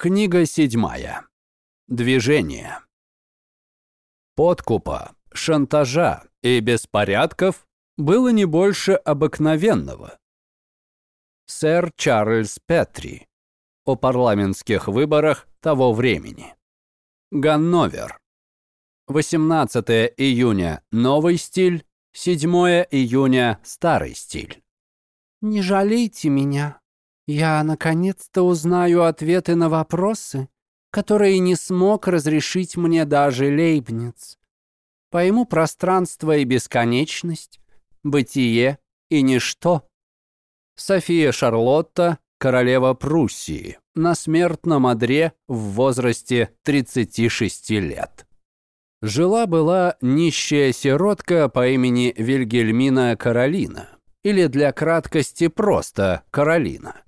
Книга седьмая. Движение. Подкупа, шантажа и беспорядков было не больше обыкновенного. Сэр Чарльз Петри о парламентских выборах того времени. Ганновер. 18 июня – новый стиль, 7 июня – старый стиль. «Не жалейте меня. Я наконец-то узнаю ответы на вопросы, которые не смог разрешить мне даже Лейбниц. Пойму пространство и бесконечность, бытие и ничто». София Шарлотта, королева Пруссии, на смертном одре в возрасте 36 лет. Жила-была нищая сиротка по имени Вильгельмина Каролина, или для краткости просто Каролина.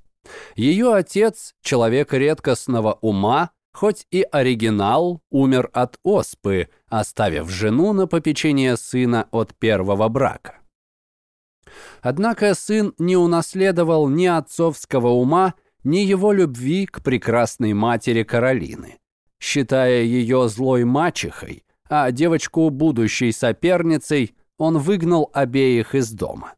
Ее отец, человек редкостного ума, хоть и оригинал, умер от оспы, оставив жену на попечение сына от первого брака. Однако сын не унаследовал ни отцовского ума, ни его любви к прекрасной матери Каролины. Считая ее злой мачехой, а девочку будущей соперницей, он выгнал обеих из дома.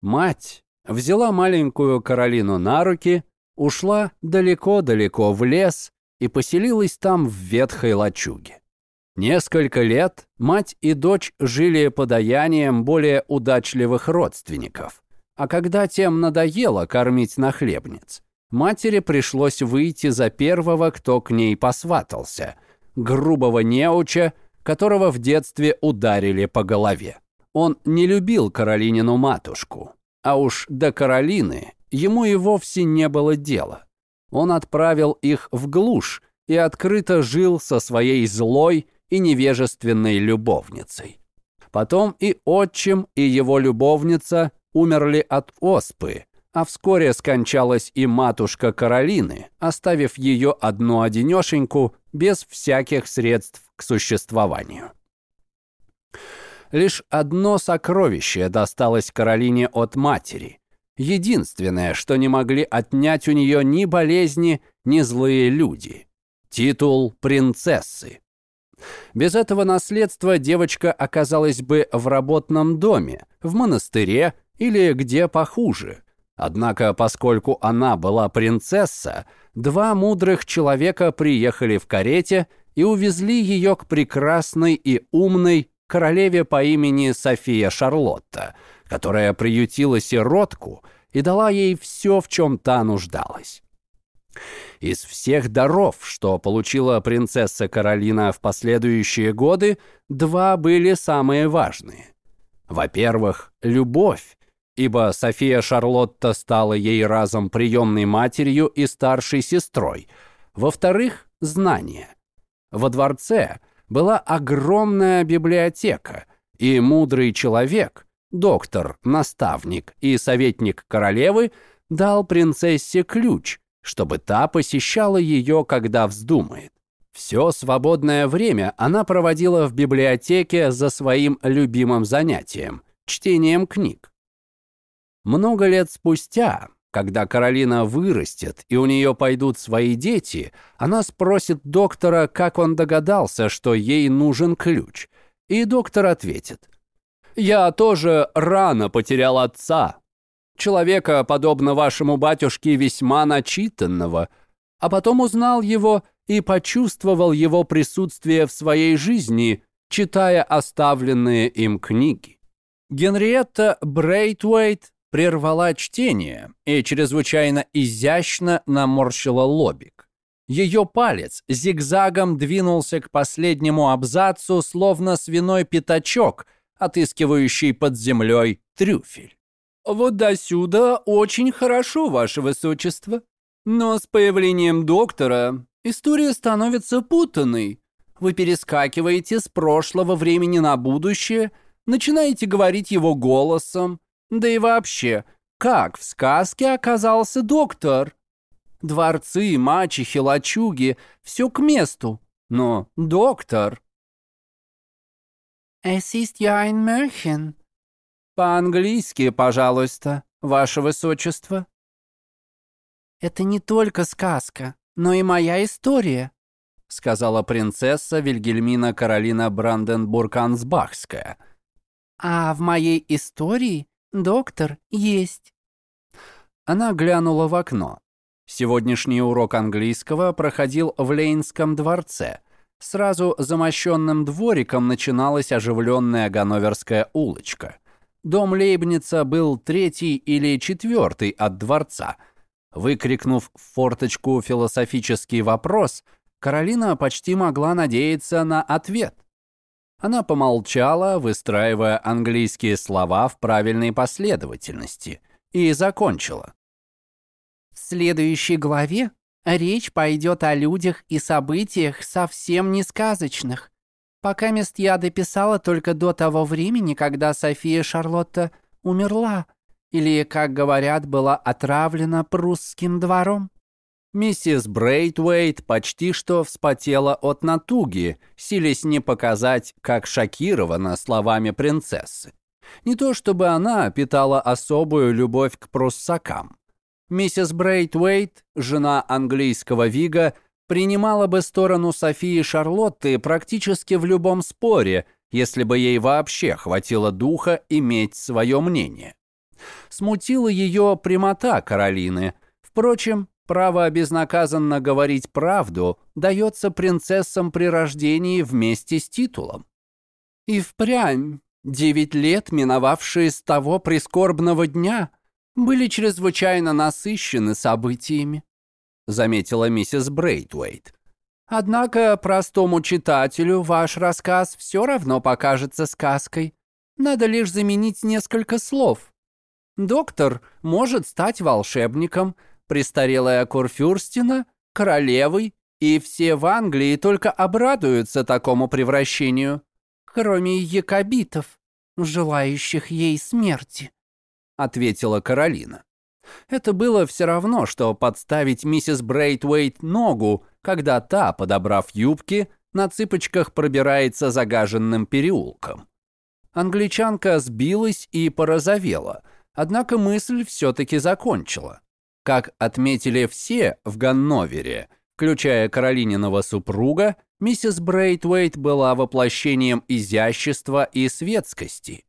Мать взяла маленькую Каролину на руки, ушла далеко-далеко в лес и поселилась там в ветхой лачуге. Несколько лет мать и дочь жили подаянием более удачливых родственников. А когда тем надоело кормить нахлебниц, матери пришлось выйти за первого, кто к ней посватался, грубого неуча, которого в детстве ударили по голове. Он не любил Каролинину матушку, а уж до Каролины ему и вовсе не было дела. Он отправил их в глушь и открыто жил со своей злой, и невежественной любовницей. Потом и отчим, и его любовница умерли от оспы, а вскоре скончалась и матушка Каролины, оставив ее одну-одинешеньку без всяких средств к существованию. Лишь одно сокровище досталось Каролине от матери. Единственное, что не могли отнять у нее ни болезни, ни злые люди. Титул принцессы. Без этого наследства девочка оказалась бы в работном доме, в монастыре или где похуже. Однако, поскольку она была принцесса, два мудрых человека приехали в карете и увезли ее к прекрасной и умной королеве по имени София Шарлотта, которая приютила сиротку и дала ей все, в чем та нуждалась. Из всех даров, что получила принцесса Каролина в последующие годы, два были самые важные. Во-первых, любовь, ибо София Шарлотта стала ей разом приемной матерью и старшей сестрой. Во-вторых, знание. Во дворце была огромная библиотека, и мудрый человек, доктор, наставник и советник королевы дал принцессе ключ – чтобы та посещала ее, когда вздумает. Все свободное время она проводила в библиотеке за своим любимым занятием – чтением книг. Много лет спустя, когда Каролина вырастет и у нее пойдут свои дети, она спросит доктора, как он догадался, что ей нужен ключ. И доктор ответит. «Я тоже рано потерял отца, человека, подобно вашему батюшке, весьма начитанного, а потом узнал его и почувствовал его присутствие в своей жизни, читая оставленные им книги. Генриетта Брейтвейт прервала чтение и чрезвычайно изящно наморщила лобик. Ее палец зигзагом двинулся к последнему абзацу, словно свиной пятачок, отыскивающий под землей трюфель. «Вот досюда очень хорошо, ваше высочество. Но с появлением доктора история становится путанной. Вы перескакиваете с прошлого времени на будущее, начинаете говорить его голосом. Да и вообще, как в сказке оказался доктор? Дворцы, мачехи, лачуги — все к месту. Но доктор... «Es ist ja ein Märchen», «По-английски, пожалуйста, ваше высочество». «Это не только сказка. но и моя история», сказала принцесса Вильгельмина Каролина Бранденбург-Ансбахская. «А в моей истории доктор есть». Она глянула в окно. Сегодняшний урок английского проходил в Лейнском дворце. Сразу за мощенным двориком начиналась оживленная Ганноверская улочка. Дом Лейбница был третий или четвертый от дворца. Выкрикнув в форточку философический вопрос, Каролина почти могла надеяться на ответ. Она помолчала, выстраивая английские слова в правильной последовательности, и закончила. В следующей главе речь пойдет о людях и событиях совсем не сказочных. Пока мест я дописала только до того времени, когда София Шарлотта умерла, или, как говорят, была отравлена прусским двором. Миссис Брейтвейт почти что вспотела от натуги, силясь не показать, как шокирована словами принцессы. Не то чтобы она питала особую любовь к пруссакам. Миссис Брейтвейт, жена английского Вига, принимала бы сторону Софии Шарлотты практически в любом споре, если бы ей вообще хватило духа иметь свое мнение. Смутила ее прямота Каролины. Впрочем, Право безнаказанно говорить правду дается принцессам при рождении вместе с титулом. И впрямь, девять лет, миновавшие с того прискорбного дня, были чрезвычайно насыщены событиями, заметила миссис Брейтвейт. Однако простому читателю ваш рассказ все равно покажется сказкой. Надо лишь заменить несколько слов. Доктор может стать волшебником, престарелая Курфюрстина, королевой, и все в Англии только обрадуются такому превращению, кроме якобитов, желающих ей смерти», — ответила Каролина. Это было все равно, что подставить миссис Брейтвейт ногу, когда та, подобрав юбки, на цыпочках пробирается загаженным переулком. Англичанка сбилась и порозовела, однако мысль все-таки закончила. Как отметили все в Ганновере, включая Каролининого супруга, миссис Брейтвейт была воплощением изящества и светскости.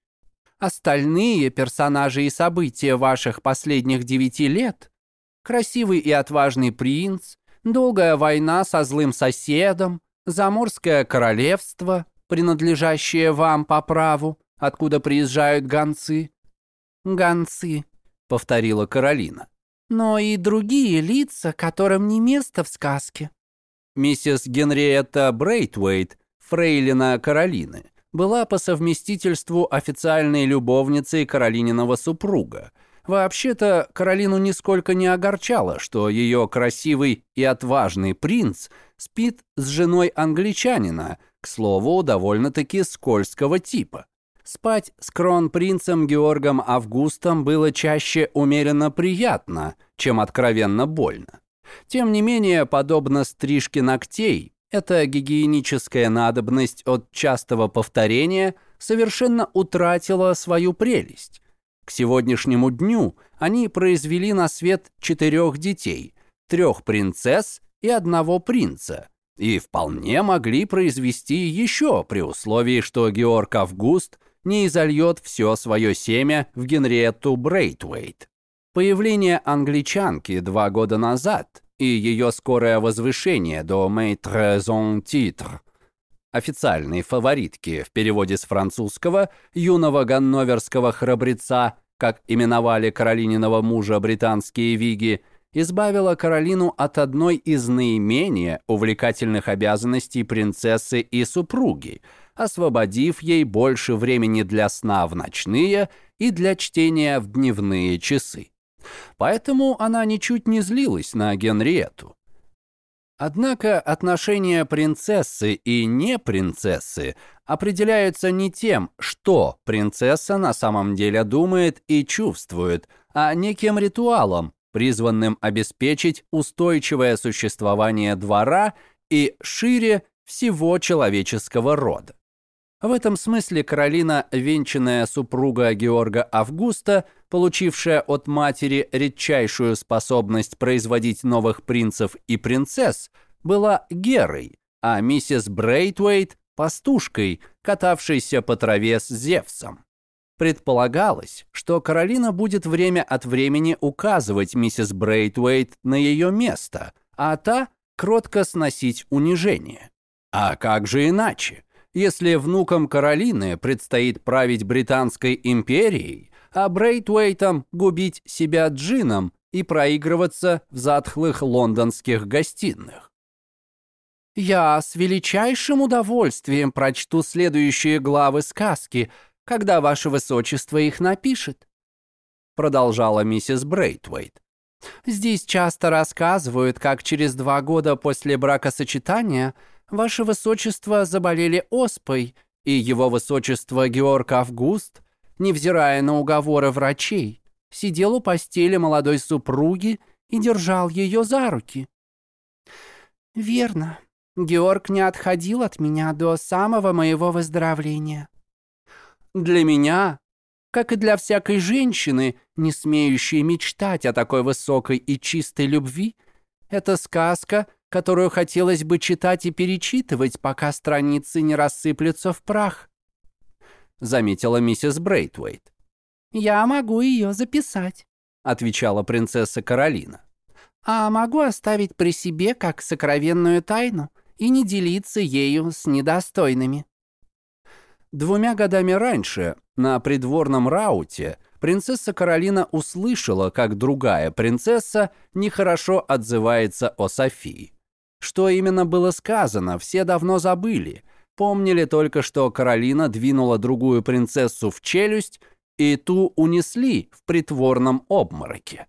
Остальные персонажи и события ваших последних девяти лет – красивый и отважный принц, долгая война со злым соседом, заморское королевство, принадлежащее вам по праву, откуда приезжают гонцы. «Гонцы», — повторила Каролина но и другие лица, которым не место в сказке. Миссис Генриетта Брейтвейт, фрейлина Каролины, была по совместительству официальной любовницей Каролининого супруга. Вообще-то, Каролину нисколько не огорчало, что ее красивый и отважный принц спит с женой англичанина, к слову, довольно-таки скользкого типа. Спать с кронпринцем Георгом Августом было чаще умеренно приятно, чем откровенно больно. Тем не менее, подобно стрижке ногтей, эта гигиеническая надобность от частого повторения совершенно утратила свою прелесть. К сегодняшнему дню они произвели на свет четырех детей, трех принцесс и одного принца, и вполне могли произвести еще при условии, что Георг Август не изольет все свое семя в Генриетту Брейтвейт. Появление англичанки два года назад и ее скорое возвышение до «Maître en titre» официальной фаворитки в переводе с французского юного ганноверского храбреца, как именовали Каролининого мужа британские виги, избавила Каролину от одной из наименее увлекательных обязанностей принцессы и супруги – освободив ей больше времени для сна в ночные и для чтения в дневные часы. Поэтому она ничуть не злилась на Генриету. Однако отношения принцессы и не принцессы определяются не тем, что принцесса на самом деле думает и чувствует, а неким ритуалом, призванным обеспечить устойчивое существование двора и шире всего человеческого рода. В этом смысле Каролина, венчанная супруга Георга Августа, получившая от матери редчайшую способность производить новых принцев и принцесс, была Герой, а миссис Брейтвейт – пастушкой, катавшейся по траве с Зевсом. Предполагалось, что Каролина будет время от времени указывать миссис Брейтвейт на ее место, а та – кротко сносить унижение. А как же иначе? Если внукам Каролины предстоит править Британской империей, а Брейтвейтам губить себя джином и проигрываться в затхлых лондонских гостиных. «Я с величайшим удовольствием прочту следующие главы сказки, когда ваше высочество их напишет», продолжала миссис Брейтвейт. «Здесь часто рассказывают, как через два года после бракосочетания – Ваше Высочество заболели оспой, и Его Высочество Георг Август, невзирая на уговоры врачей, сидел у постели молодой супруги и держал ее за руки. Верно. Георг не отходил от меня до самого моего выздоровления. Для меня, как и для всякой женщины, не смеющей мечтать о такой высокой и чистой любви, эта сказка которую хотелось бы читать и перечитывать, пока страницы не рассыплются в прах», — заметила миссис Брейтвейт. «Я могу ее записать», — отвечала принцесса Каролина. «А могу оставить при себе как сокровенную тайну и не делиться ею с недостойными». Двумя годами раньше на придворном рауте принцесса Каролина услышала, как другая принцесса нехорошо отзывается о Софии. Что именно было сказано, все давно забыли. Помнили только, что Каролина двинула другую принцессу в челюсть, и ту унесли в притворном обмороке.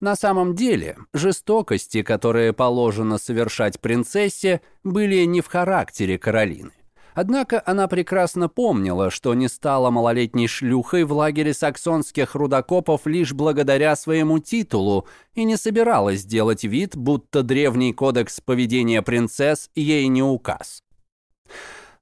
На самом деле, жестокости, которые положено совершать принцессе, были не в характере Каролины. Однако она прекрасно помнила, что не стала малолетней шлюхой в лагере саксонских рудокопов лишь благодаря своему титулу и не собиралась делать вид, будто древний кодекс поведения принцесс ей не указ.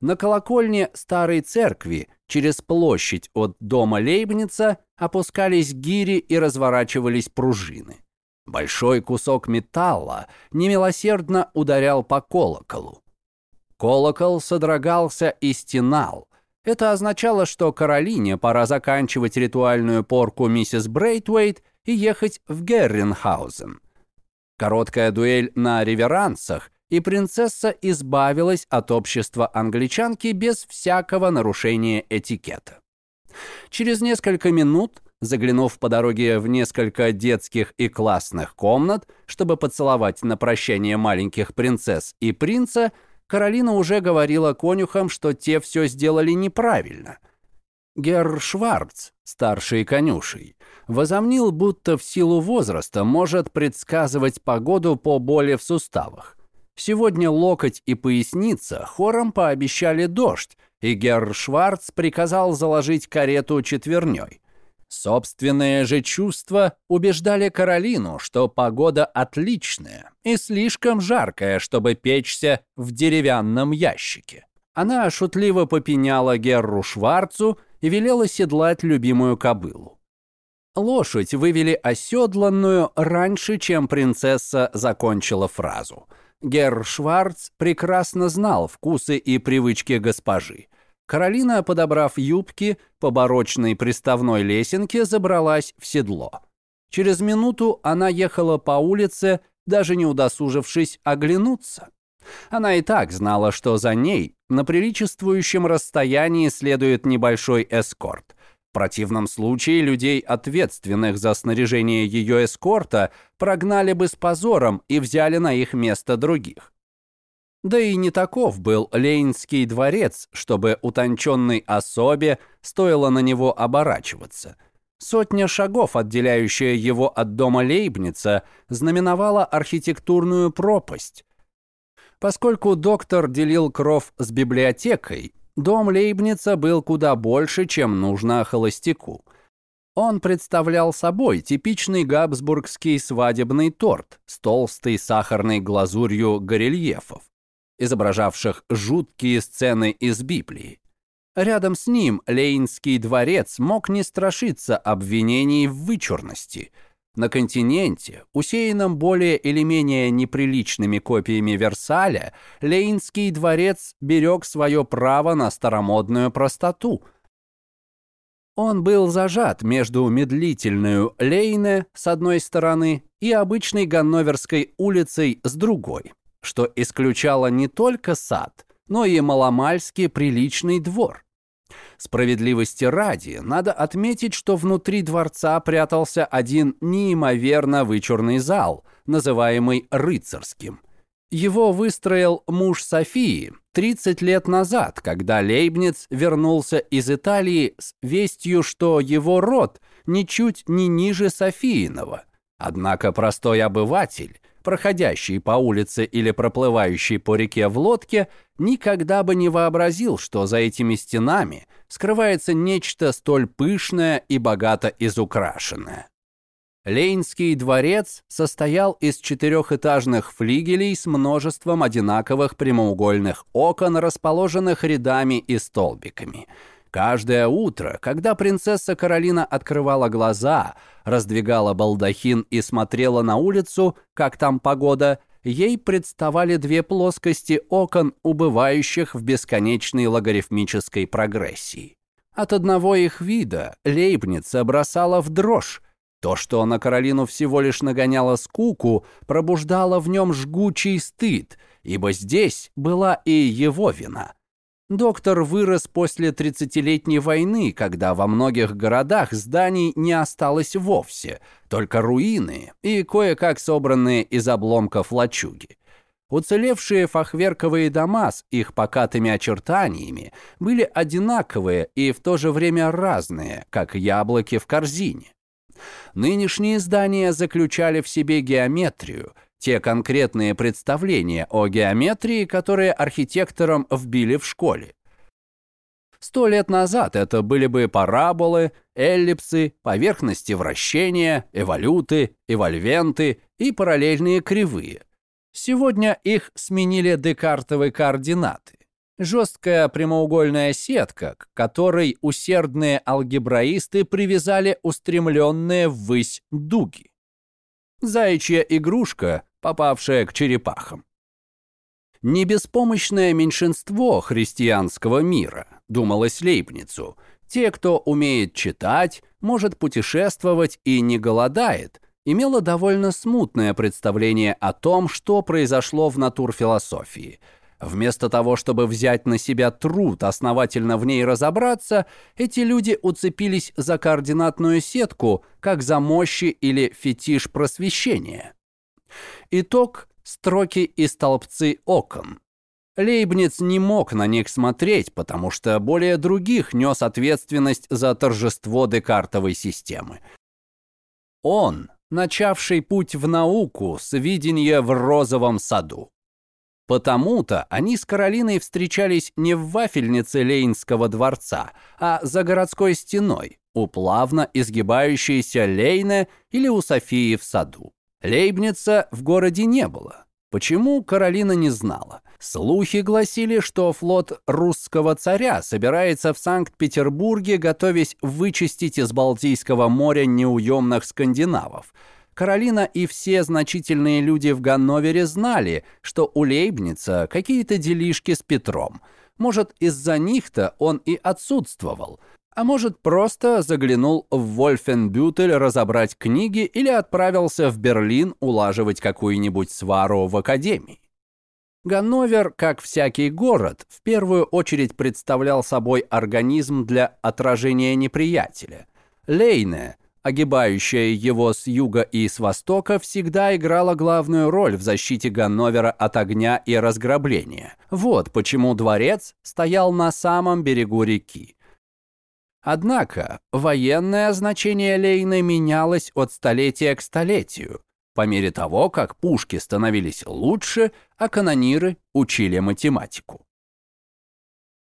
На колокольне старой церкви через площадь от дома Лейбница опускались гири и разворачивались пружины. Большой кусок металла немилосердно ударял по колоколу. Колокол содрогался и стенал. Это означало, что Каролине пора заканчивать ритуальную порку миссис Брейтвейт и ехать в Герренхаузен. Короткая дуэль на реверансах, и принцесса избавилась от общества англичанки без всякого нарушения этикета. Через несколько минут, заглянув по дороге в несколько детских и классных комнат, чтобы поцеловать на прощание маленьких принцесс и принца, Каролина уже говорила конюхам, что те все сделали неправильно. Герр Шварц, старший конюшей, возомнил, будто в силу возраста может предсказывать погоду по боли в суставах. Сегодня локоть и поясница хором пообещали дождь, и Герр Шварц приказал заложить карету четверней. Собственные же чувства убеждали Каролину, что погода отличная и слишком жаркая, чтобы печься в деревянном ящике. Она шутливо попеняла Герру Шварцу и велела седлать любимую кобылу. Лошадь вывели оседланную раньше, чем принцесса закончила фразу. Герр Шварц прекрасно знал вкусы и привычки госпожи. Каролина, подобрав юбки, по барочной приставной лесенке забралась в седло. Через минуту она ехала по улице, даже не удосужившись оглянуться. Она и так знала, что за ней на приличествующем расстоянии следует небольшой эскорт. В противном случае людей, ответственных за снаряжение ее эскорта, прогнали бы с позором и взяли на их место других. Да и не таков был Лейнский дворец, чтобы утонченной особе стоило на него оборачиваться. Сотня шагов, отделяющая его от дома Лейбница, знаменовала архитектурную пропасть. Поскольку доктор делил кров с библиотекой, дом Лейбница был куда больше, чем нужно холостяку. Он представлял собой типичный габсбургский свадебный торт с толстой сахарной глазурью горельефов изображавших жуткие сцены из Библии. Рядом с ним Лейнский дворец мог не страшиться обвинений в вычурности. На континенте, усеянном более или менее неприличными копиями Версаля, Лейнский дворец берег свое право на старомодную простоту. Он был зажат между медлительной Лейне с одной стороны и обычной Ганноверской улицей с другой, что исключало не только сад, но и маломальски приличный двор. Справедливости ради, надо отметить, что внутри дворца прятался один неимоверно вычурный зал, называемый рыцарским. Его выстроил муж Софии 30 лет назад, когда Лейбниц вернулся из Италии с вестью, что его род ничуть не ниже Софииного. Однако простой обыватель проходящий по улице или проплывающий по реке в лодке, никогда бы не вообразил, что за этими стенами скрывается нечто столь пышное и богато изукрашенное. Лейнский дворец состоял из четырехэтажных флигелей с множеством одинаковых прямоугольных окон, расположенных рядами и столбиками – Каждое утро, когда принцесса Каролина открывала глаза, раздвигала балдахин и смотрела на улицу, как там погода, ей представали две плоскости окон, убывающих в бесконечной логарифмической прогрессии. От одного их вида Лейбница бросала в дрожь. То, что на Каролину всего лишь нагоняло скуку, пробуждало в нем жгучий стыд, ибо здесь была и его вина – Доктор вырос после 30-летней войны, когда во многих городах зданий не осталось вовсе, только руины и кое-как собранные из обломков лачуги. Уцелевшие фахверковые дома с их покатыми очертаниями были одинаковые и в то же время разные, как яблоки в корзине. Нынешние здания заключали в себе геометрию, те конкретные представления о геометрии, которые архитекторам вбили в школе. Сто лет назад это были бы параболы, эллипсы, поверхности вращения, эволюты, эвольвенты и параллельные кривые. Сегодня их сменили декартовые координаты. Жесткая прямоугольная сетка, к которой усердные алгебраисты привязали устремленные ввысь дуги. Заячья игрушка, попавшая к черепахам. Не беспомощное меньшинство христианского мира, думалось Лейбницу. Те, кто умеет читать, может путешествовать и не голодает, имело довольно смутное представление о том, что произошло в натурфилософии – Вместо того, чтобы взять на себя труд основательно в ней разобраться, эти люди уцепились за координатную сетку, как за мощи или фетиш просвещения. Итог – строки и столбцы окон. Лейбниц не мог на них смотреть, потому что более других нес ответственность за торжество декартовой системы. Он, начавший путь в науку с видения в розовом саду. Потому-то они с Каролиной встречались не в вафельнице Лейнского дворца, а за городской стеной, у плавно изгибающейся Лейне или у Софии в саду. Лейбница в городе не было. Почему, Каролина не знала. Слухи гласили, что флот русского царя собирается в Санкт-Петербурге, готовясь вычистить из Балтийского моря неуемных скандинавов – Каролина и все значительные люди в Ганновере знали, что у Лейбница какие-то делишки с Петром. Может, из-за них-то он и отсутствовал. А может, просто заглянул в Вольфенбютель разобрать книги или отправился в Берлин улаживать какую-нибудь свару в академии. Ганновер, как всякий город, в первую очередь представлял собой организм для отражения неприятеля. Лейне огибающая его с юга и с востока, всегда играла главную роль в защите Ганновера от огня и разграбления. Вот почему дворец стоял на самом берегу реки. Однако военное значение Лейны менялось от столетия к столетию, по мере того, как пушки становились лучше, а канониры учили математику.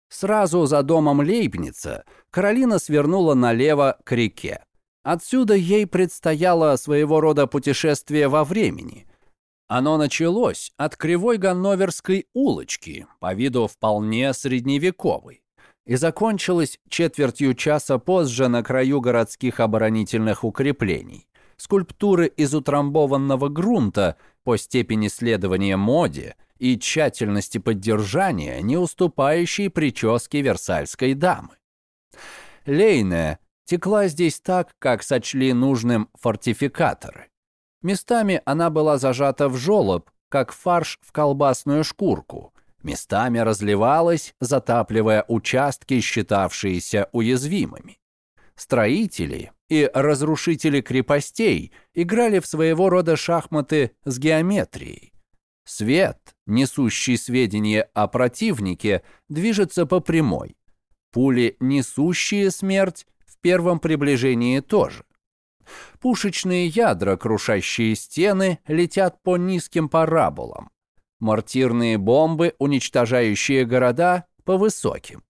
Сразу за домом Лейбница Каролина свернула налево к реке. Отсюда ей предстояло своего рода путешествие во времени. Оно началось от кривой Ганноверской улочки, по виду вполне средневековой. И закончилась четвертью часа позже на краю городских оборонительных укреплений. Скульптуры из утрамбованного грунта по степени следования моде и тщательности поддержания, не уступающей прическе версальской дамы. Лейная текла здесь так, как сочли нужным фортификаторы. Местами она была зажата в жолоб, как фарш в колбасную шкурку. Местами разливалась, затапливая участки, считавшиеся уязвимыми. Строители и разрушители крепостей играли в своего рода шахматы с геометрией. Свет, несущий сведения о противнике, движется по прямой. Пули, несущие смерть, в первом приближении тоже. Пушечные ядра, крушащие стены, летят по низким параболам. Мортирные бомбы, уничтожающие города, по высоким.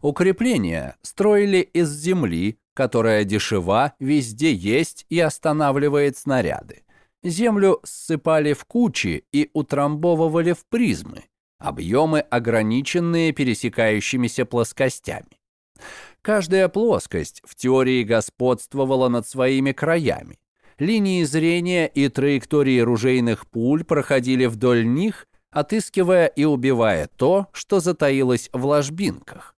Укрепления строили из земли, которая дешева, везде есть и останавливает снаряды. Землю ссыпали в кучи и утрамбовывали в призмы, объемы ограниченные пересекающимися плоскостями. Каждая плоскость в теории господствовала над своими краями. Линии зрения и траектории ружейных пуль проходили вдоль них, отыскивая и убивая то, что затаилось в ложбинках.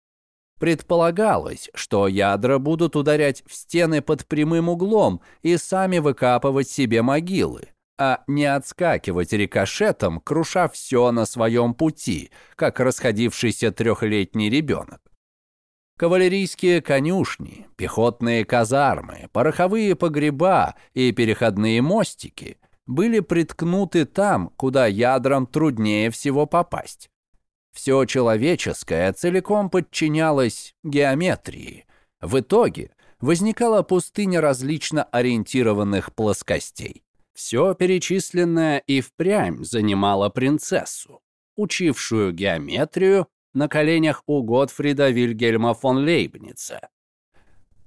Предполагалось, что ядра будут ударять в стены под прямым углом и сами выкапывать себе могилы, а не отскакивать рикошетом, круша все на своем пути, как расходившийся трехлетний ребенок. Кавалерийские конюшни, пехотные казармы, пороховые погреба и переходные мостики были приткнуты там, куда ядрам труднее всего попасть. Все человеческое целиком подчинялось геометрии. В итоге возникала пустыня различно ориентированных плоскостей. Все перечисленное и впрямь занимало принцессу, учившую геометрию на коленях у Готфрида Вильгельма фон Лейбница.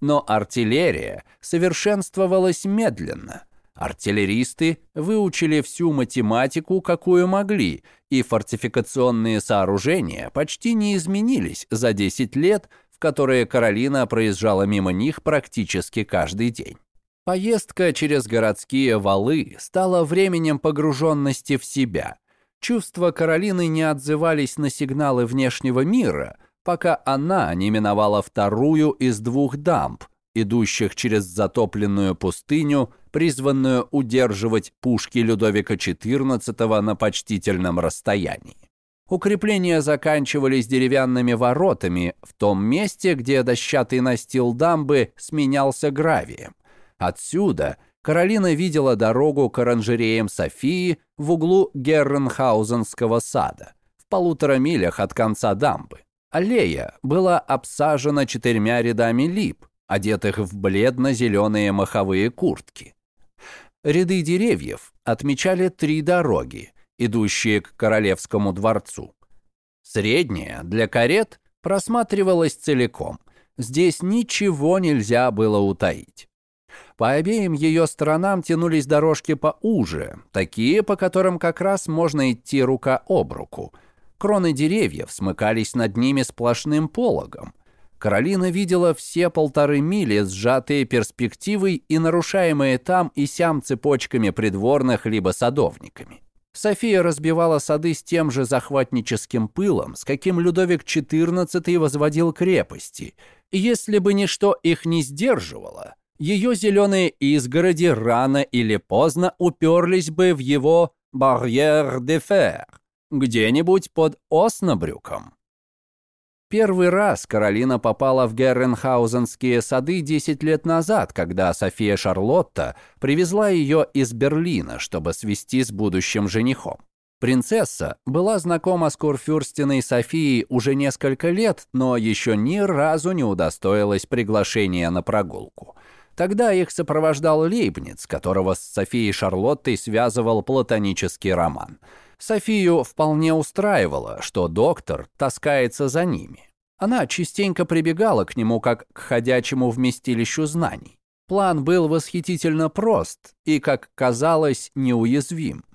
Но артиллерия совершенствовалась медленно. Артиллеристы выучили всю математику, какую могли, и фортификационные сооружения почти не изменились за 10 лет, в которые Каролина проезжала мимо них практически каждый день. Поездка через городские валы стала временем погруженности в себя – Чувства Каролины не отзывались на сигналы внешнего мира, пока она не миновала вторую из двух дамб, идущих через затопленную пустыню, призванную удерживать пушки Людовика XIV на почтительном расстоянии. Укрепления заканчивались деревянными воротами в том месте, где дощатый настил дамбы сменялся гравием. Отсюда – Каролина видела дорогу к оранжереям Софии в углу Герренхаузенского сада, в полутора милях от конца дамбы. Аллея была обсажена четырьмя рядами лип, одетых в бледно-зеленые маховые куртки. Ряды деревьев отмечали три дороги, идущие к Королевскому дворцу. Средняя для карет просматривалась целиком. Здесь ничего нельзя было утаить. По обеим ее сторонам тянулись дорожки поуже, такие, по которым как раз можно идти рука об руку. Кроны деревьев смыкались над ними сплошным пологом. Каролина видела все полторы мили сжатые перспективой и нарушаемые там и сям цепочками придворных либо садовниками. София разбивала сады с тем же захватническим пылом, с каким Людовик XIV возводил крепости. Если бы ничто их не сдерживало, ее зеленые изгороди рано или поздно уперлись бы в его «барьер де фер» где-нибудь под Оснабрюком. Первый раз Каролина попала в Герренхаузенские сады 10 лет назад, когда София Шарлотта привезла ее из Берлина, чтобы свести с будущим женихом. Принцесса была знакома с Курфюрстиной Софией уже несколько лет, но еще ни разу не удостоилась приглашения на прогулку. Тогда их сопровождал Лейбниц, которого с Софией Шарлоттой связывал платонический роман. Софию вполне устраивало, что доктор таскается за ними. Она частенько прибегала к нему как к ходячему вместилищу знаний. План был восхитительно прост и, как казалось, неуязвим.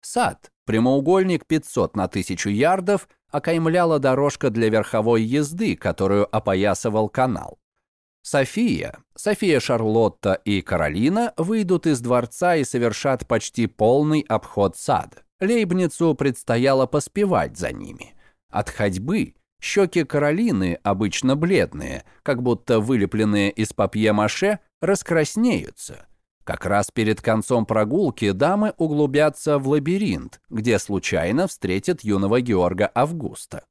Сад, прямоугольник 500 на 1000 ярдов, окаймляла дорожка для верховой езды, которую опоясывал канал. София, София Шарлотта и Каролина выйдут из дворца и совершат почти полный обход сада. Лейбницу предстояло поспевать за ними. От ходьбы щеки Каролины, обычно бледные, как будто вылепленные из папье-маше, раскраснеются. Как раз перед концом прогулки дамы углубятся в лабиринт, где случайно встретят юного Георга Августа.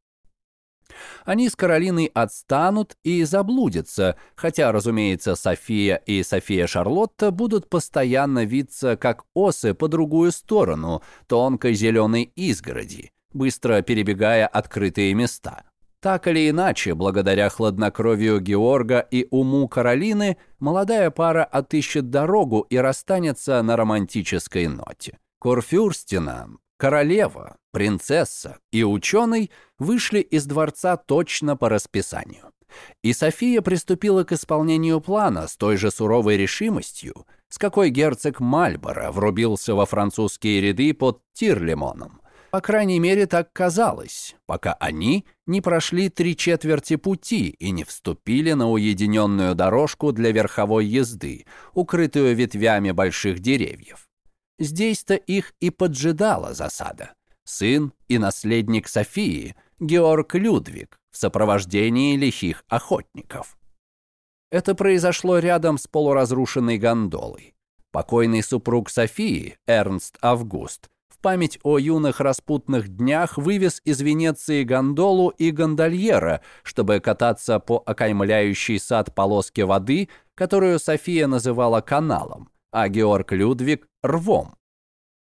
Они с Каролиной отстанут и заблудятся, хотя, разумеется, София и София Шарлотта будут постоянно виться, как осы по другую сторону тонкой зеленой изгороди, быстро перебегая открытые места. Так или иначе, благодаря хладнокровию Георга и уму Каролины, молодая пара отыщет дорогу и расстанется на романтической ноте. Курфюрстина, королева, принцесса и ученый вышли из дворца точно по расписанию. И София приступила к исполнению плана с той же суровой решимостью, с какой герцог Мальборо врубился во французские ряды под Тирлемоном. По крайней мере, так казалось, пока они не прошли три четверти пути и не вступили на уединенную дорожку для верховой езды, укрытую ветвями больших деревьев. Здесь-то их и поджидала засада. Сын и наследник Софии, Георг Людвиг, в сопровождении лихих охотников. Это произошло рядом с полуразрушенной гондолой. Покойный супруг Софии, Эрнст Август, память о юных распутных днях вывез из Венеции гондолу и гондольера, чтобы кататься по окаймляющей сад полоске воды, которую София называла каналом, а Георг Людвиг – рвом.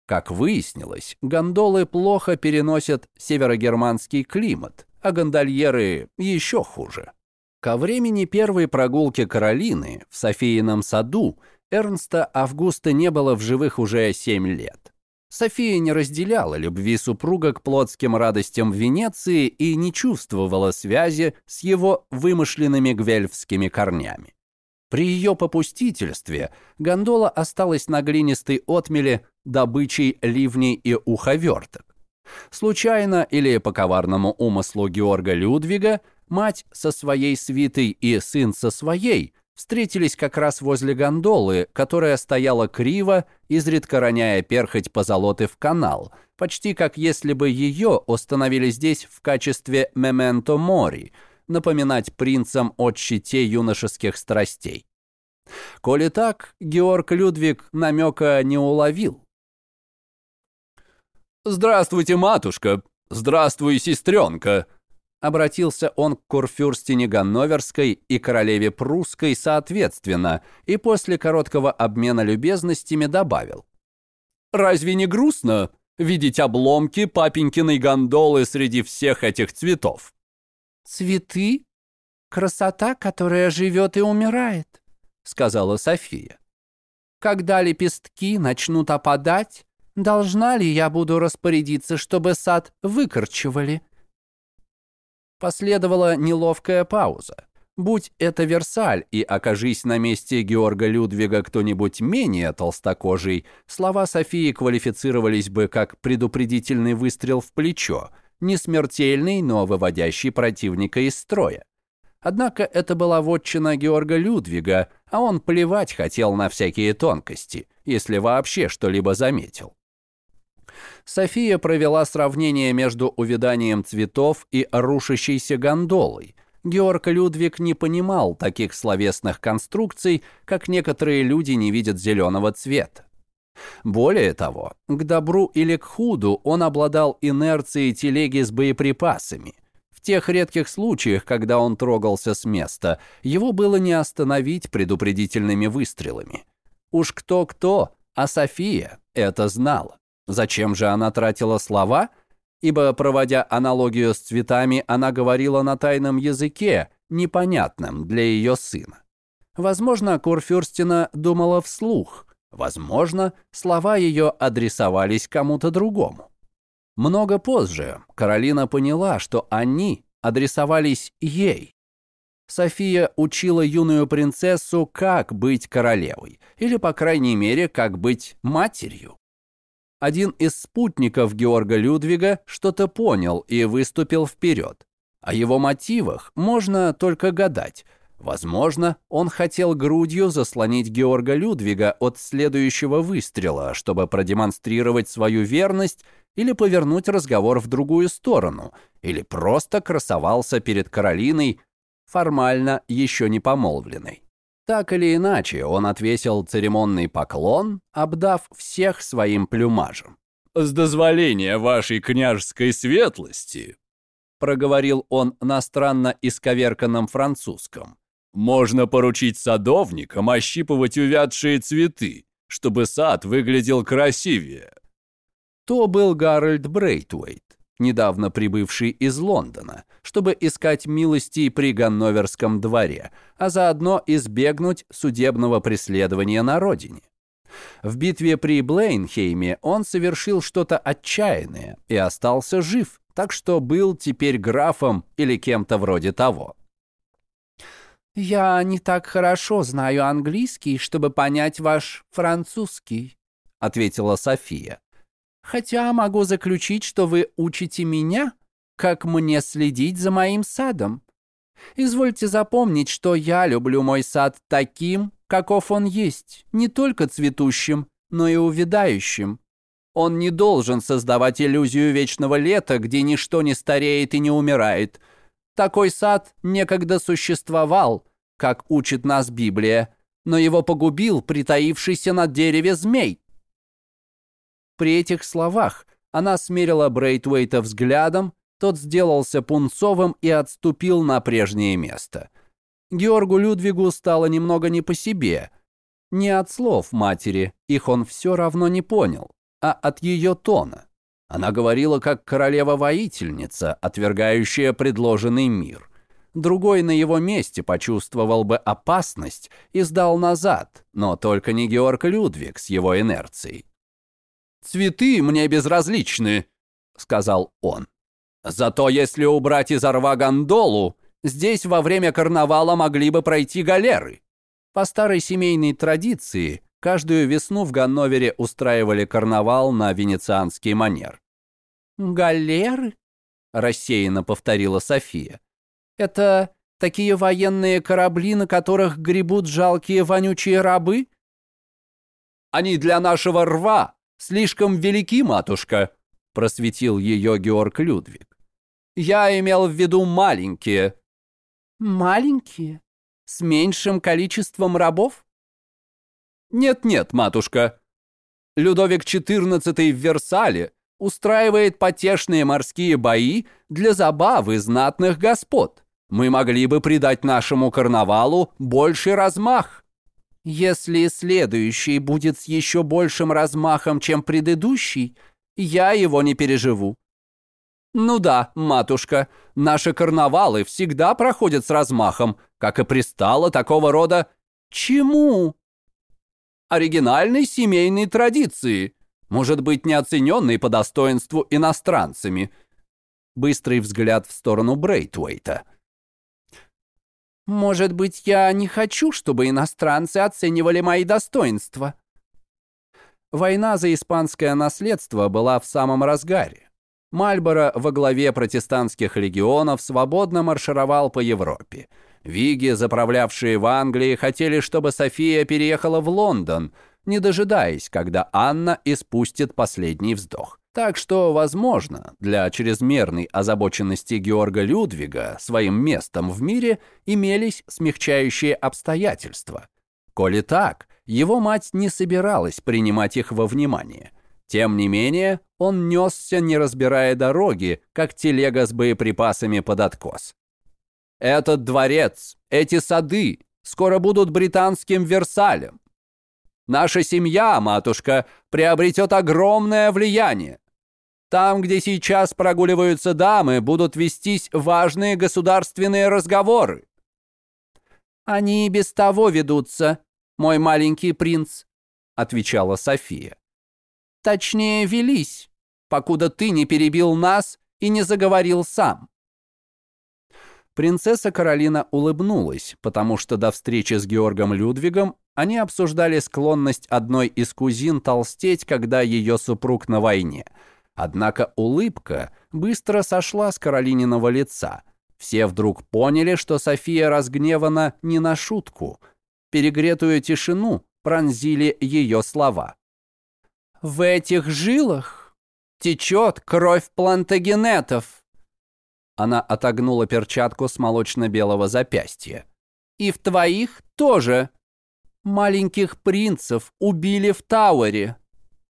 Как выяснилось, гондолы плохо переносят северогерманский климат, а гондольеры еще хуже. Ко времени первой прогулки Каролины в Софийном саду Эрнста Августа не было в живых уже семь лет. София не разделяла любви супруга к плотским радостям в Венеции и не чувствовала связи с его вымышленными гвельфскими корнями. При ее попустительстве гондола осталась на глинистой отмеле добычей ливней и уховерток. Случайно или по коварному умыслу Георга Людвига мать со своей свитой и сын со своей встретились как раз возле гондолы, которая стояла криво, изредка роняя перхоть позолоты в канал, почти как если бы ее установили здесь в качестве «мементо мори», напоминать принцам о щите юношеских страстей. Коли так, Георг Людвиг намека не уловил. «Здравствуйте, матушка! Здравствуй, сестренка!» Обратился он к курфюрстине Ганноверской и королеве Прусской соответственно, и после короткого обмена любезностями добавил. «Разве не грустно видеть обломки папенькиной гондолы среди всех этих цветов?» «Цветы? Красота, которая живет и умирает», — сказала София. «Когда лепестки начнут опадать, должна ли я буду распорядиться, чтобы сад выкорчевали?» Последовала неловкая пауза. Будь это Версаль и окажись на месте Георга Людвига кто-нибудь менее толстокожий, слова Софии квалифицировались бы как предупредительный выстрел в плечо, не смертельный, но выводящий противника из строя. Однако это была вотчина Георга Людвига, а он плевать хотел на всякие тонкости, если вообще что-либо заметил. София провела сравнение между увяданием цветов и рушащейся гондолой. Георг Людвиг не понимал таких словесных конструкций, как некоторые люди не видят зеленого цвета. Более того, к добру или к худу он обладал инерцией телеги с боеприпасами. В тех редких случаях, когда он трогался с места, его было не остановить предупредительными выстрелами. Уж кто-кто, а София это знала. Зачем же она тратила слова? Ибо, проводя аналогию с цветами, она говорила на тайном языке, непонятном для ее сына. Возможно, Курфюрстина думала вслух. Возможно, слова ее адресовались кому-то другому. Много позже Каролина поняла, что они адресовались ей. София учила юную принцессу, как быть королевой, или, по крайней мере, как быть матерью. Один из спутников Георга Людвига что-то понял и выступил вперед. О его мотивах можно только гадать. Возможно, он хотел грудью заслонить Георга Людвига от следующего выстрела, чтобы продемонстрировать свою верность или повернуть разговор в другую сторону, или просто красовался перед Каролиной, формально еще не помолвленной. Так или иначе, он отвесил церемонный поклон, обдав всех своим плюмажем. «С дозволения вашей княжеской светлости», проговорил он на странно исковерканном французском, «можно поручить садовникам ощипывать увядшие цветы, чтобы сад выглядел красивее». То был Гарольд Брейтвейт, недавно прибывший из Лондона, чтобы искать милости при Ганноверском дворе, а заодно избегнуть судебного преследования на родине. В битве при Блейнхейме он совершил что-то отчаянное и остался жив, так что был теперь графом или кем-то вроде того. «Я не так хорошо знаю английский, чтобы понять ваш французский», — ответила София. Хотя могу заключить, что вы учите меня, как мне следить за моим садом. Извольте запомнить, что я люблю мой сад таким, каков он есть, не только цветущим, но и увядающим. Он не должен создавать иллюзию вечного лета, где ничто не стареет и не умирает. Такой сад некогда существовал, как учит нас Библия, но его погубил притаившийся на дереве змей. При этих словах она смерила Брейтвейта взглядом, тот сделался пунцовым и отступил на прежнее место. Георгу Людвигу стало немного не по себе. Не от слов матери, их он все равно не понял, а от ее тона. Она говорила как королева-воительница, отвергающая предложенный мир. Другой на его месте почувствовал бы опасность и сдал назад, но только не Георг Людвиг с его инерцией. «Цветы мне безразличны», — сказал он. «Зато если убрать из рва гондолу, здесь во время карнавала могли бы пройти галеры». По старой семейной традиции, каждую весну в Ганновере устраивали карнавал на венецианский манер. «Галеры?» — рассеянно повторила София. «Это такие военные корабли, на которых гребут жалкие вонючие рабы?» «Они для нашего рва слишком велики, матушка», — просветил ее Георг Людвиг. «Я имел в виду маленькие». «Маленькие? С меньшим количеством рабов?» «Нет-нет, матушка. Людовик XIV в Версале устраивает потешные морские бои для забавы знатных господ. Мы могли бы придать нашему карнавалу больший размах». Если следующий будет с еще большим размахом, чем предыдущий, я его не переживу. Ну да, матушка, наши карнавалы всегда проходят с размахом, как и пристало такого рода чему? Оригинальной семейной традиции, может быть, неоцененной по достоинству иностранцами. Быстрый взгляд в сторону Брейтвейта – может быть, я не хочу, чтобы иностранцы оценивали мои достоинства. Война за испанское наследство была в самом разгаре. Мальборо во главе протестантских легионов свободно маршировал по Европе. Виги, заправлявшие в Англии, хотели, чтобы София переехала в Лондон, не дожидаясь, когда Анна испустит последний вздох. Так что, возможно, для чрезмерной озабоченности Георга Людвига своим местом в мире имелись смягчающие обстоятельства. Коли так, его мать не собиралась принимать их во внимание. Тем не менее, он несся, не разбирая дороги, как телега с боеприпасами под откос. «Этот дворец, эти сады скоро будут британским Версалем. Наша семья, матушка, приобретет огромное влияние. Там, где сейчас прогуливаются дамы, будут вестись важные государственные разговоры. Они и без того ведутся, мой маленький принц, отвечала София. Точнее, велись, покуда ты не перебил нас и не заговорил сам. Принцесса Каролина улыбнулась, потому что до встречи с Георгом Людвигом они обсуждали склонность одной из кузин толстеть, когда ее супруг на войне. Однако улыбка быстро сошла с Каролининого лица. Все вдруг поняли, что София разгневана не на шутку. Перегретую тишину пронзили ее слова. «В этих жилах течет кровь плантагенетов», она отогнула перчатку с молочно-белого запястья. «И в твоих тоже. Маленьких принцев убили в Тауэре.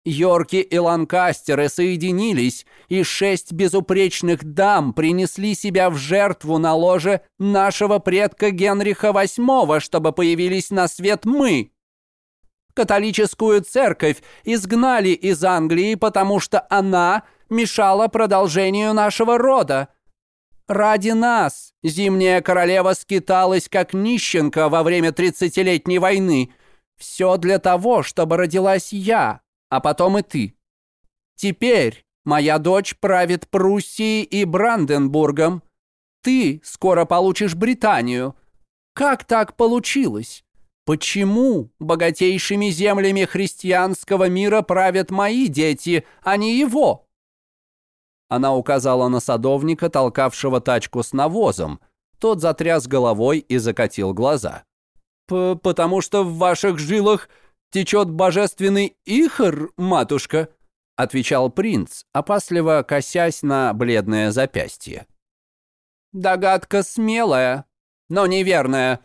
Йорки и Ланкастеры соединились, и шесть безупречных дам принесли себя в жертву на ложе нашего предка Генриха VIII, чтобы появились на свет мы. Католическую церковь изгнали из Англии, потому что она мешала продолжению нашего рода. Ради нас Зимняя Королева скиталась как нищенка во время тридцатилетней войны. Все для того, чтобы родилась я, а потом и ты. Теперь моя дочь правит Пруссией и Бранденбургом. Ты скоро получишь Британию. Как так получилось? Почему богатейшими землями христианского мира правят мои дети, а не его?» Она указала на садовника, толкавшего тачку с навозом. Тот затряс головой и закатил глаза. «Потому что в ваших жилах течет божественный ихор, матушка», отвечал принц, опасливо косясь на бледное запястье. «Догадка смелая, но неверная.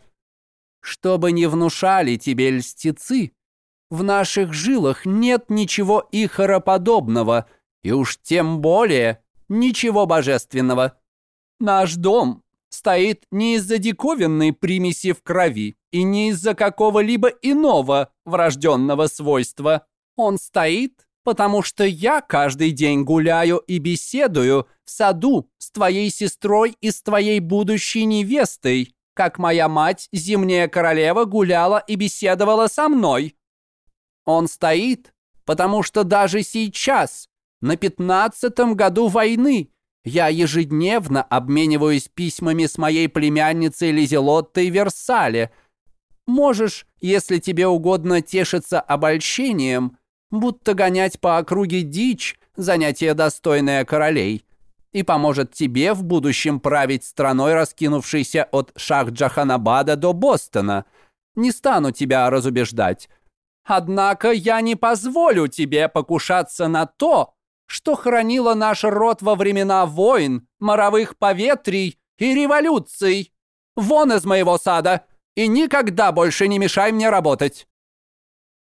Чтобы не внушали тебе льстецы, в наших жилах нет ничего ихороподобного, и уж тем более ничего божественного. Наш дом стоит не из-за диковинной примеси в крови и не из-за какого-либо иного врожденного свойства. Он стоит, потому что я каждый день гуляю и беседую в саду с твоей сестрой и с твоей будущей невестой, как моя мать, зимняя королева, гуляла и беседовала со мной. Он стоит, потому что даже сейчас, на пятнадцатом году войны, я ежедневно обмениваюсь письмами с моей племянницей Лизелоттой Версале. Можешь, если тебе угодно тешиться обольщением, будто гонять по округе дичь, занятие достойное королей, и поможет тебе в будущем править страной, раскинувшейся от Шах-Джаханабада до Бостона. Не стану тебя разубеждать. Однако я не позволю тебе покушаться на то, что хранило наш род во времена войн, моровых поветрий и революций. Вон из моего сада и никогда больше не мешай мне работать!»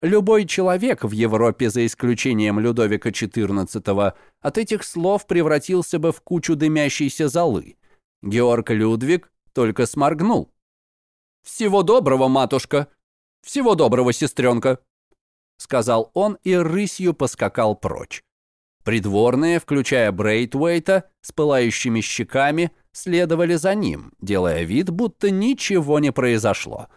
Любой человек в Европе, за исключением Людовика XIV, от этих слов превратился бы в кучу дымящейся золы. Георг Людвиг только сморгнул. «Всего доброго, матушка! Всего доброго, сестренка!» Сказал он и рысью поскакал прочь. Придворные, включая Брейтвейта, с пылающими щеками, следовали за ним, делая вид, будто ничего не произошло.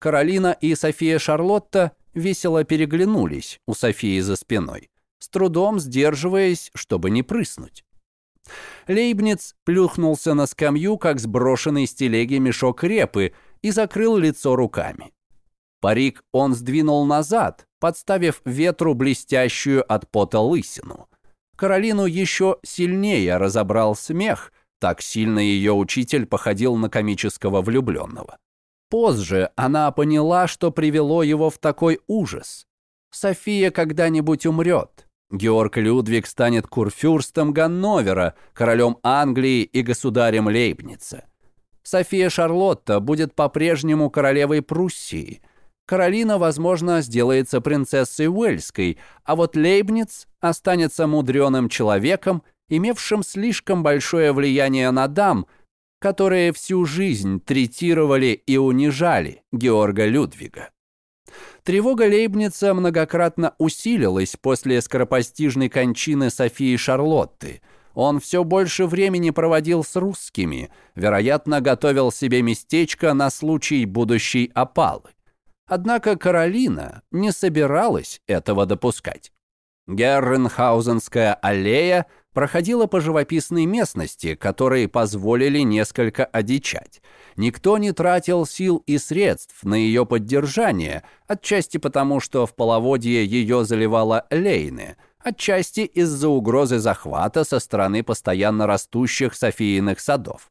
Каролина и София Шарлотта весело переглянулись у Софии за спиной, с трудом сдерживаясь, чтобы не прыснуть. Лейбниц плюхнулся на скамью, как сброшенный с телеги мешок репы, и закрыл лицо руками. Парик он сдвинул назад, подставив ветру блестящую от пота лысину. Каролину еще сильнее разобрал смех, так сильно ее учитель походил на комического влюбленного. Позже она поняла, что привело его в такой ужас. София когда-нибудь умрет. Георг Людвиг станет курфюрстом Ганновера, королем Англии и государем Лейбница. София Шарлотта будет по-прежнему королевой Пруссии, Каролина, возможно, сделается принцессой Уэльской, а вот Лейбниц останется мудреным человеком, имевшим слишком большое влияние на дам, которые всю жизнь третировали и унижали Георга Людвига. Тревога Лейбница многократно усилилась после скоропостижной кончины Софии Шарлотты. Он все больше времени проводил с русскими, вероятно, готовил себе местечко на случай будущей опалы. Однако Каролина не собиралась этого допускать. Герренхаузенская аллея проходила по живописной местности, которые позволили несколько одичать. Никто не тратил сил и средств на ее поддержание, отчасти потому, что в половодье ее заливала Лейны, отчасти из-за угрозы захвата со стороны постоянно растущих Софийных садов.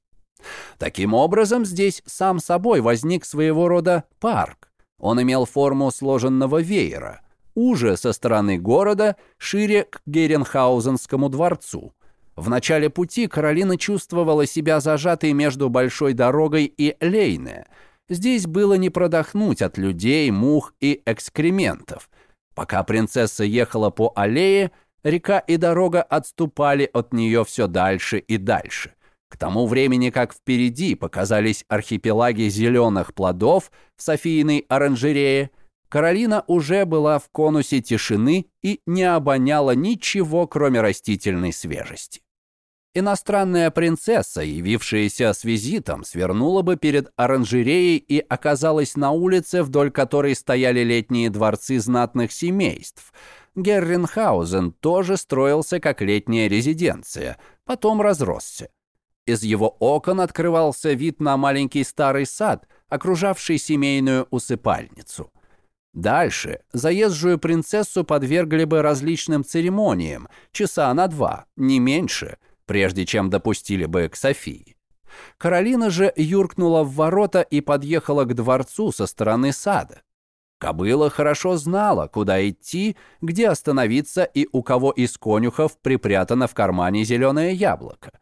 Таким образом, здесь сам собой возник своего рода парк. Он имел форму сложенного веера – уже со стороны города, шире к Геренхаузенскому дворцу. В начале пути Каролина чувствовала себя зажатой между большой дорогой и Лейне. Здесь было не продохнуть от людей, мух и экскрементов. Пока принцесса ехала по аллее, река и дорога отступали от нее все дальше и дальше. К тому времени, как впереди показались архипелаги зеленых плодов в Софийной оранжерее, Каролина уже была в конусе тишины и не обоняла ничего, кроме растительной свежести. Иностранная принцесса, явившаяся с визитом, свернула бы перед оранжереей и оказалась на улице, вдоль которой стояли летние дворцы знатных семейств. Герренхаузен тоже строился как летняя резиденция, потом разросся. Из его окон открывался вид на маленький старый сад, окружавший семейную усыпальницу – Дальше заезжую принцессу подвергли бы различным церемониям, часа на два, не меньше, прежде чем допустили бы к Софии. Каролина же юркнула в ворота и подъехала к дворцу со стороны сада. Кобыла хорошо знала, куда идти, где остановиться и у кого из конюхов припрятано в кармане зеленое яблоко.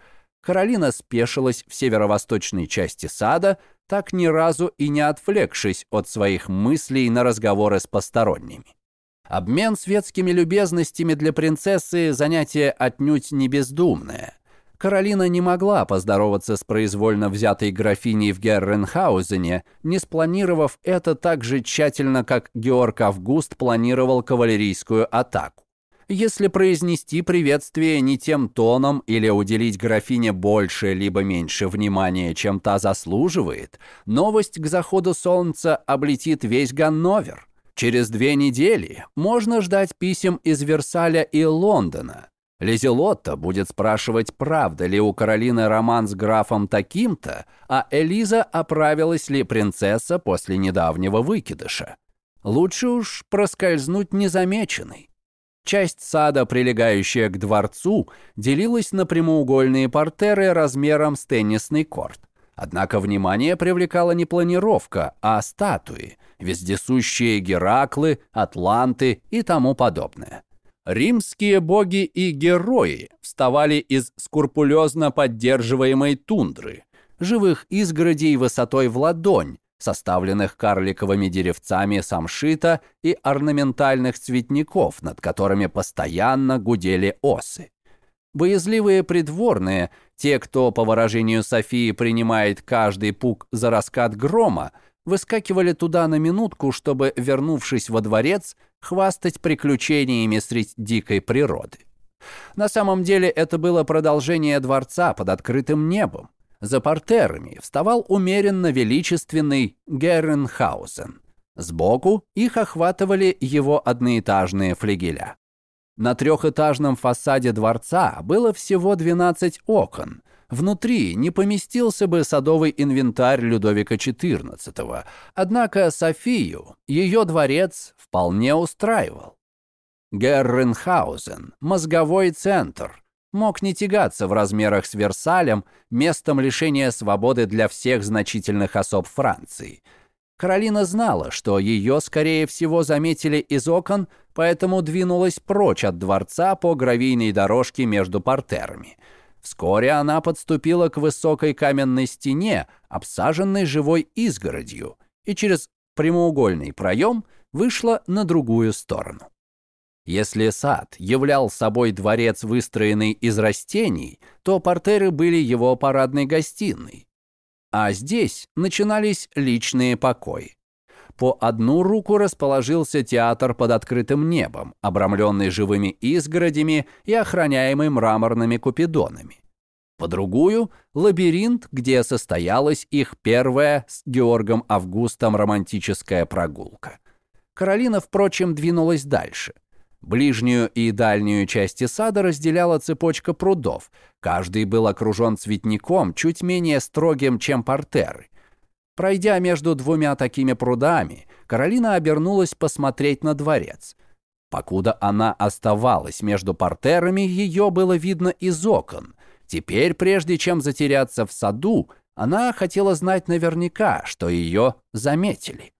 Каролина спешилась в северо-восточной части сада, так ни разу и не отвлекшись от своих мыслей на разговоры с посторонними. Обмен светскими любезностями для принцессы – занятие отнюдь не бездумное. Каролина не могла поздороваться с произвольно взятой графиней в Герренхаузене, не спланировав это так же тщательно, как Георг Август планировал кавалерийскую атаку. Если произнести приветствие не тем тоном или уделить графине больше либо меньше внимания, чем та заслуживает, новость к заходу солнца облетит весь Ганновер. Через две недели можно ждать писем из Версаля и Лондона. Лизелотта будет спрашивать, правда ли у Каролины роман с графом таким-то, а Элиза оправилась ли принцесса после недавнего выкидыша. Лучше уж проскользнуть незамеченной. Часть сада, прилегающая к дворцу, делилась на прямоугольные портеры размером с теннисный корт. Однако внимание привлекала не планировка, а статуи, вездесущие Гераклы, Атланты и тому подобное. Римские боги и герои вставали из скрупулезно поддерживаемой тундры, живых изгородей высотой в ладонь, составленных карликовыми деревцами самшита и орнаментальных цветников, над которыми постоянно гудели осы. Боязливые придворные, те, кто, по выражению Софии, принимает каждый пук за раскат грома, выскакивали туда на минутку, чтобы, вернувшись во дворец, хвастать приключениями среди дикой природы. На самом деле это было продолжение дворца под открытым небом. За портерами вставал умеренно величественный Герренхаузен. Сбоку их охватывали его одноэтажные флигеля. На трехэтажном фасаде дворца было всего 12 окон. Внутри не поместился бы садовый инвентарь Людовика XIV, однако Софию ее дворец вполне устраивал. Герренхаузен – мозговой центр – мог не тягаться в размерах с Версалем, местом лишения свободы для всех значительных особ Франции. Каролина знала, что ее, скорее всего, заметили из окон, поэтому двинулась прочь от дворца по гравийной дорожке между портерами. Вскоре она подступила к высокой каменной стене, обсаженной живой изгородью, и через прямоугольный проем вышла на другую сторону. Если сад являл собой дворец, выстроенный из растений, то портеры были его парадной гостиной. А здесь начинались личные покои. По одну руку расположился театр под открытым небом, обрамленный живыми изгородями и охраняемый мраморными купидонами. По другую – лабиринт, где состоялась их первая с Георгом Августом романтическая прогулка. Каролина, впрочем, двинулась дальше – Ближнюю и дальнюю части сада разделяла цепочка прудов. Каждый был окружен цветником, чуть менее строгим, чем портеры. Пройдя между двумя такими прудами, Каролина обернулась посмотреть на дворец. Покуда она оставалась между портерами, ее было видно из окон. Теперь, прежде чем затеряться в саду, она хотела знать наверняка, что ее заметили.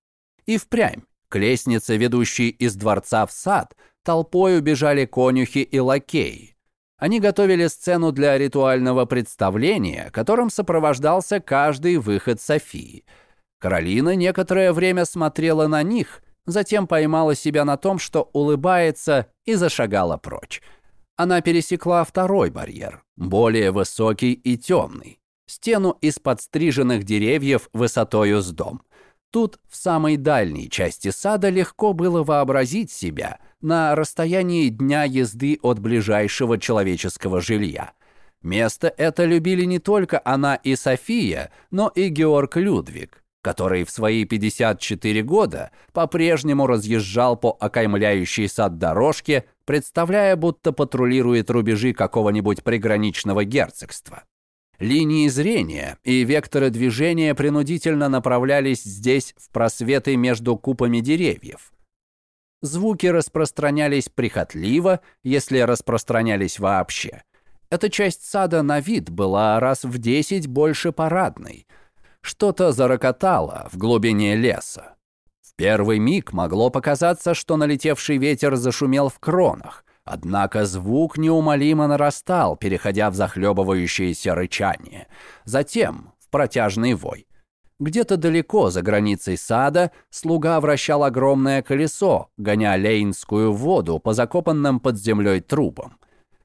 И впрямь, к лестнице, ведущей из дворца в сад, толпой убежали конюхи и лакеи. Они готовили сцену для ритуального представления, которым сопровождался каждый выход Софии. Каролина некоторое время смотрела на них, затем поймала себя на том, что улыбается, и зашагала прочь. Она пересекла второй барьер, более высокий и темный, стену из подстриженных деревьев высотою с дом. Тут, в самой дальней части сада, легко было вообразить себя на расстоянии дня езды от ближайшего человеческого жилья. Место это любили не только она и София, но и Георг Людвиг, который в свои 54 года по-прежнему разъезжал по окаймляющей сад дорожке, представляя, будто патрулирует рубежи какого-нибудь приграничного герцогства. Линии зрения и векторы движения принудительно направлялись здесь в просветы между купами деревьев. Звуки распространялись прихотливо, если распространялись вообще. Эта часть сада на вид была раз в десять больше парадной. Что-то зарокотало в глубине леса. В первый миг могло показаться, что налетевший ветер зашумел в кронах, Однако звук неумолимо нарастал, переходя в захлебывающееся рычание. Затем в протяжный вой. Где-то далеко за границей сада слуга вращал огромное колесо, гоня лейнскую воду по закопанным под землей трубам.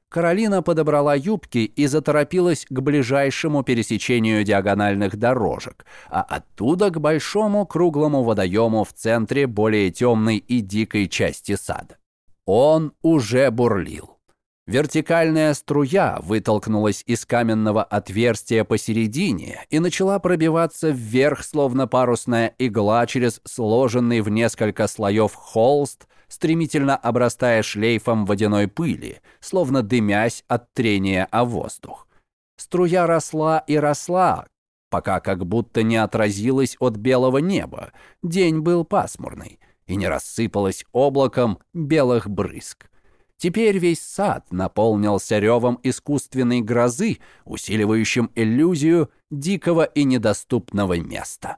Каролина подобрала юбки и заторопилась к ближайшему пересечению диагональных дорожек, а оттуда к большому круглому водоему в центре более темной и дикой части сада. Он уже бурлил. Вертикальная струя вытолкнулась из каменного отверстия посередине и начала пробиваться вверх, словно парусная игла через сложенный в несколько слоев холст, стремительно обрастая шлейфом водяной пыли, словно дымясь от трения о воздух. Струя росла и росла, пока как будто не отразилась от белого неба. День был пасмурный и не рассыпалось облаком белых брызг. Теперь весь сад наполнился ревом искусственной грозы, усиливающим иллюзию дикого и недоступного места.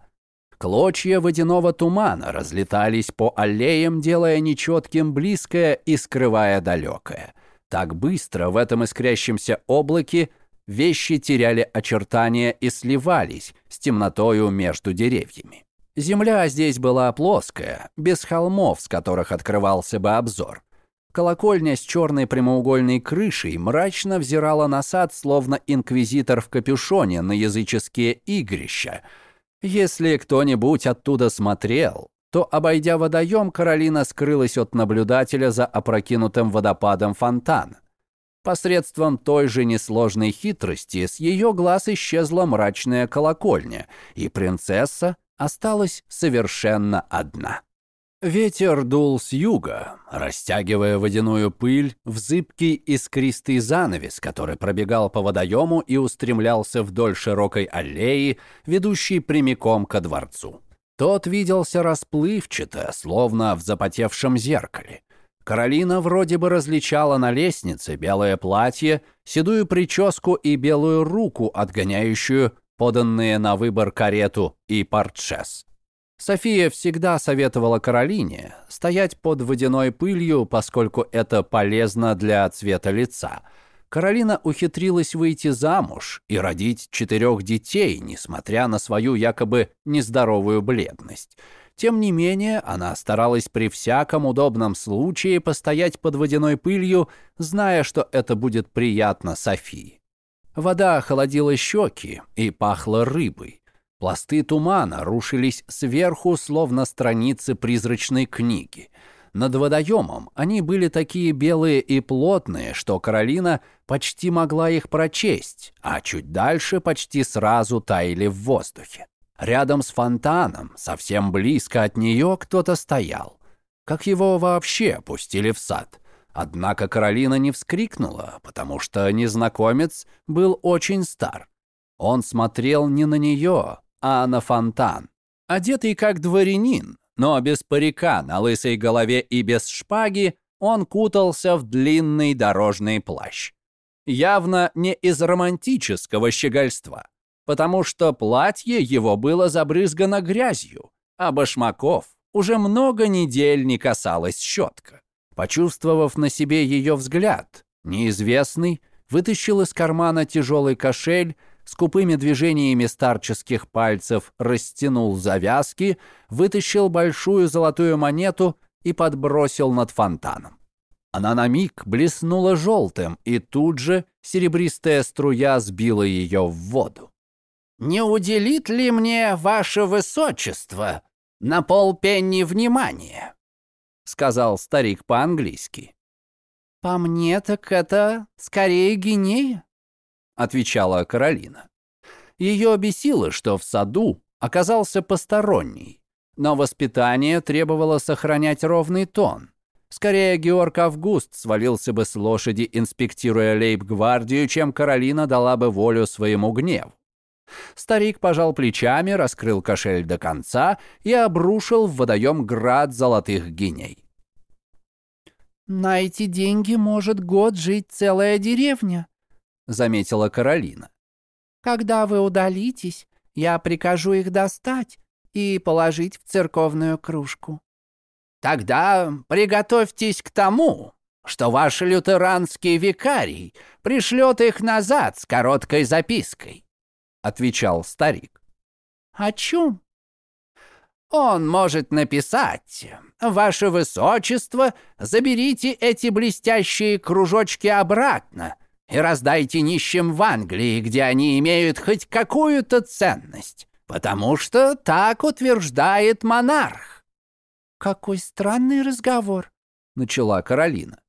Клочья водяного тумана разлетались по аллеям, делая нечетким близкое и скрывая далекое. Так быстро в этом искрящемся облаке вещи теряли очертания и сливались с темнотою между деревьями. Земля здесь была плоская, без холмов, с которых открывался бы обзор. Колокольня с черной прямоугольной крышей мрачно взирала на сад, словно инквизитор в капюшоне на языческие игрища. Если кто-нибудь оттуда смотрел, то, обойдя водоем, Каролина скрылась от наблюдателя за опрокинутым водопадом фонтана. Посредством той же несложной хитрости с ее глаз исчезла мрачная колокольня, и принцесса осталась совершенно одна. Ветер дул с юга, растягивая водяную пыль в зыбкий искристый занавес, который пробегал по водоему и устремлялся вдоль широкой аллеи, ведущей прямиком ко дворцу. Тот виделся расплывчато, словно в запотевшем зеркале. Каролина вроде бы различала на лестнице белое платье, седую прическу и белую руку, отгоняющую поданные на выбор карету и портшес. София всегда советовала Каролине стоять под водяной пылью, поскольку это полезно для цвета лица. Каролина ухитрилась выйти замуж и родить четырех детей, несмотря на свою якобы нездоровую бледность. Тем не менее, она старалась при всяком удобном случае постоять под водяной пылью, зная, что это будет приятно Софии. Вода охладила щеки и пахла рыбой. Пласты тумана рушились сверху, словно страницы призрачной книги. Над водоемом они были такие белые и плотные, что Каролина почти могла их прочесть, а чуть дальше почти сразу таяли в воздухе. Рядом с фонтаном, совсем близко от нее, кто-то стоял. Как его вообще пустили в сад? Однако Каролина не вскрикнула, потому что незнакомец был очень стар. Он смотрел не на нее, а на фонтан. Одетый как дворянин, но без парика на лысой голове и без шпаги, он кутался в длинный дорожный плащ. Явно не из романтического щегольства, потому что платье его было забрызгано грязью, а башмаков уже много недель не касалась щетка. Почувствовав на себе ее взгляд, неизвестный вытащил из кармана тяжелый кошель, скупыми движениями старческих пальцев растянул завязки, вытащил большую золотую монету и подбросил над фонтаном. Она на миг блеснула желтым, и тут же серебристая струя сбила ее в воду. «Не уделит ли мне ваше высочество на полпенни внимания?» — сказал старик по-английски. «По мне так это скорее гинея», — отвечала Каролина. Ее бесило, что в саду оказался посторонний, но воспитание требовало сохранять ровный тон. Скорее, Георг Август свалился бы с лошади, инспектируя лейб-гвардию, чем Каролина дала бы волю своему гневу. Старик пожал плечами, раскрыл кошель до конца и обрушил в водоем град золотых гиней. «На эти деньги может год жить целая деревня», — заметила Каролина. «Когда вы удалитесь, я прикажу их достать и положить в церковную кружку». «Тогда приготовьтесь к тому, что ваш лютеранский викарий пришлет их назад с короткой запиской», — отвечал старик. «О чем?» Он может написать «Ваше Высочество, заберите эти блестящие кружочки обратно и раздайте нищим в Англии, где они имеют хоть какую-то ценность, потому что так утверждает монарх». «Какой странный разговор», — начала Каролина.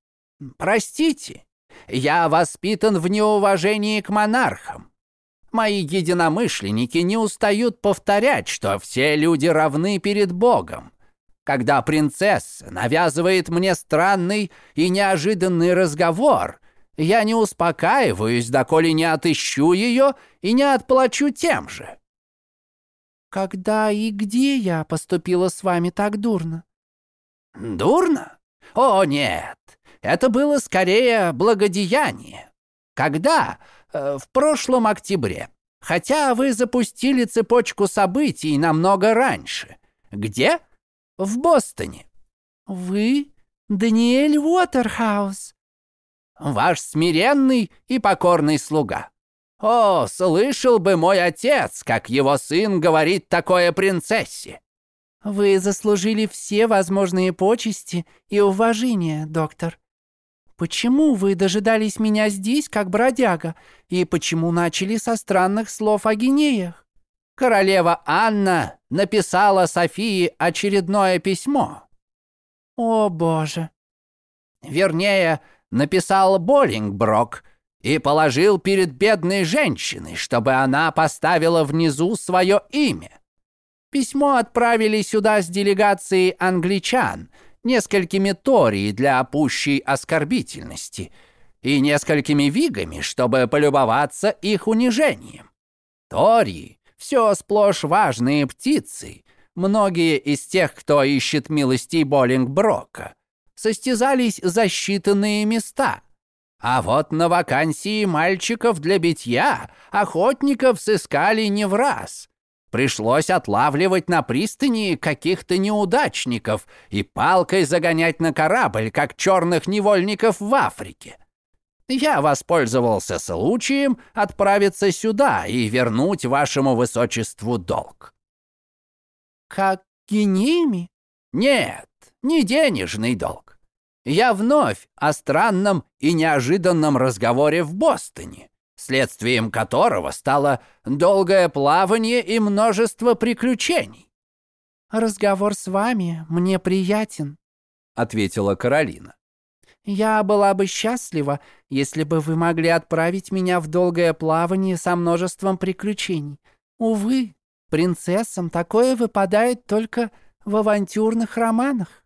«Простите, я воспитан в неуважении к монархам. Мои единомышленники не устают повторять, что все люди равны перед Богом. Когда принцесса навязывает мне странный и неожиданный разговор, я не успокаиваюсь, доколе не отыщу ее и не отплачу тем же. Когда и где я поступила с вами так дурно? Дурно? О, нет. Это было скорее благодеяние. Когда? Э, в прошлом октябре. Хотя вы запустили цепочку событий намного раньше. Где? В Бостоне. Вы Даниэль Уотерхаус. Ваш смиренный и покорный слуга. О, слышал бы мой отец, как его сын говорит такое принцессе. Вы заслужили все возможные почести и уважение, доктор. Почему вы дожидались меня здесь, как бродяга, и почему начали со странных слов о гинеях? Королева Анна написала Софии очередное письмо. О, боже. Вернее, написал Боллингброк и положил перед бедной женщиной, чтобы она поставила внизу свое имя. Письмо отправили сюда с делегацией англичан – несколькими тори для пущей оскорбительности и несколькими вигами, чтобы полюбоваться их унижением. Тори — все сплошь важные птицы. Многие из тех, кто ищет милостей Боллингброка, состязались за считанные места. А вот на вакансии мальчиков для битья охотников сыскали не в раз — Пришлось отлавливать на пристани каких-то неудачников и палкой загонять на корабль, как черных невольников в Африке. Я воспользовался случаем отправиться сюда и вернуть вашему высочеству долг. Как гениями? Нет, не денежный долг. Я вновь о странном и неожиданном разговоре в Бостоне следствием которого стало долгое плавание и множество приключений. «Разговор с вами мне приятен», — ответила Каролина. «Я была бы счастлива, если бы вы могли отправить меня в долгое плавание со множеством приключений. Увы, принцессам такое выпадает только в авантюрных романах.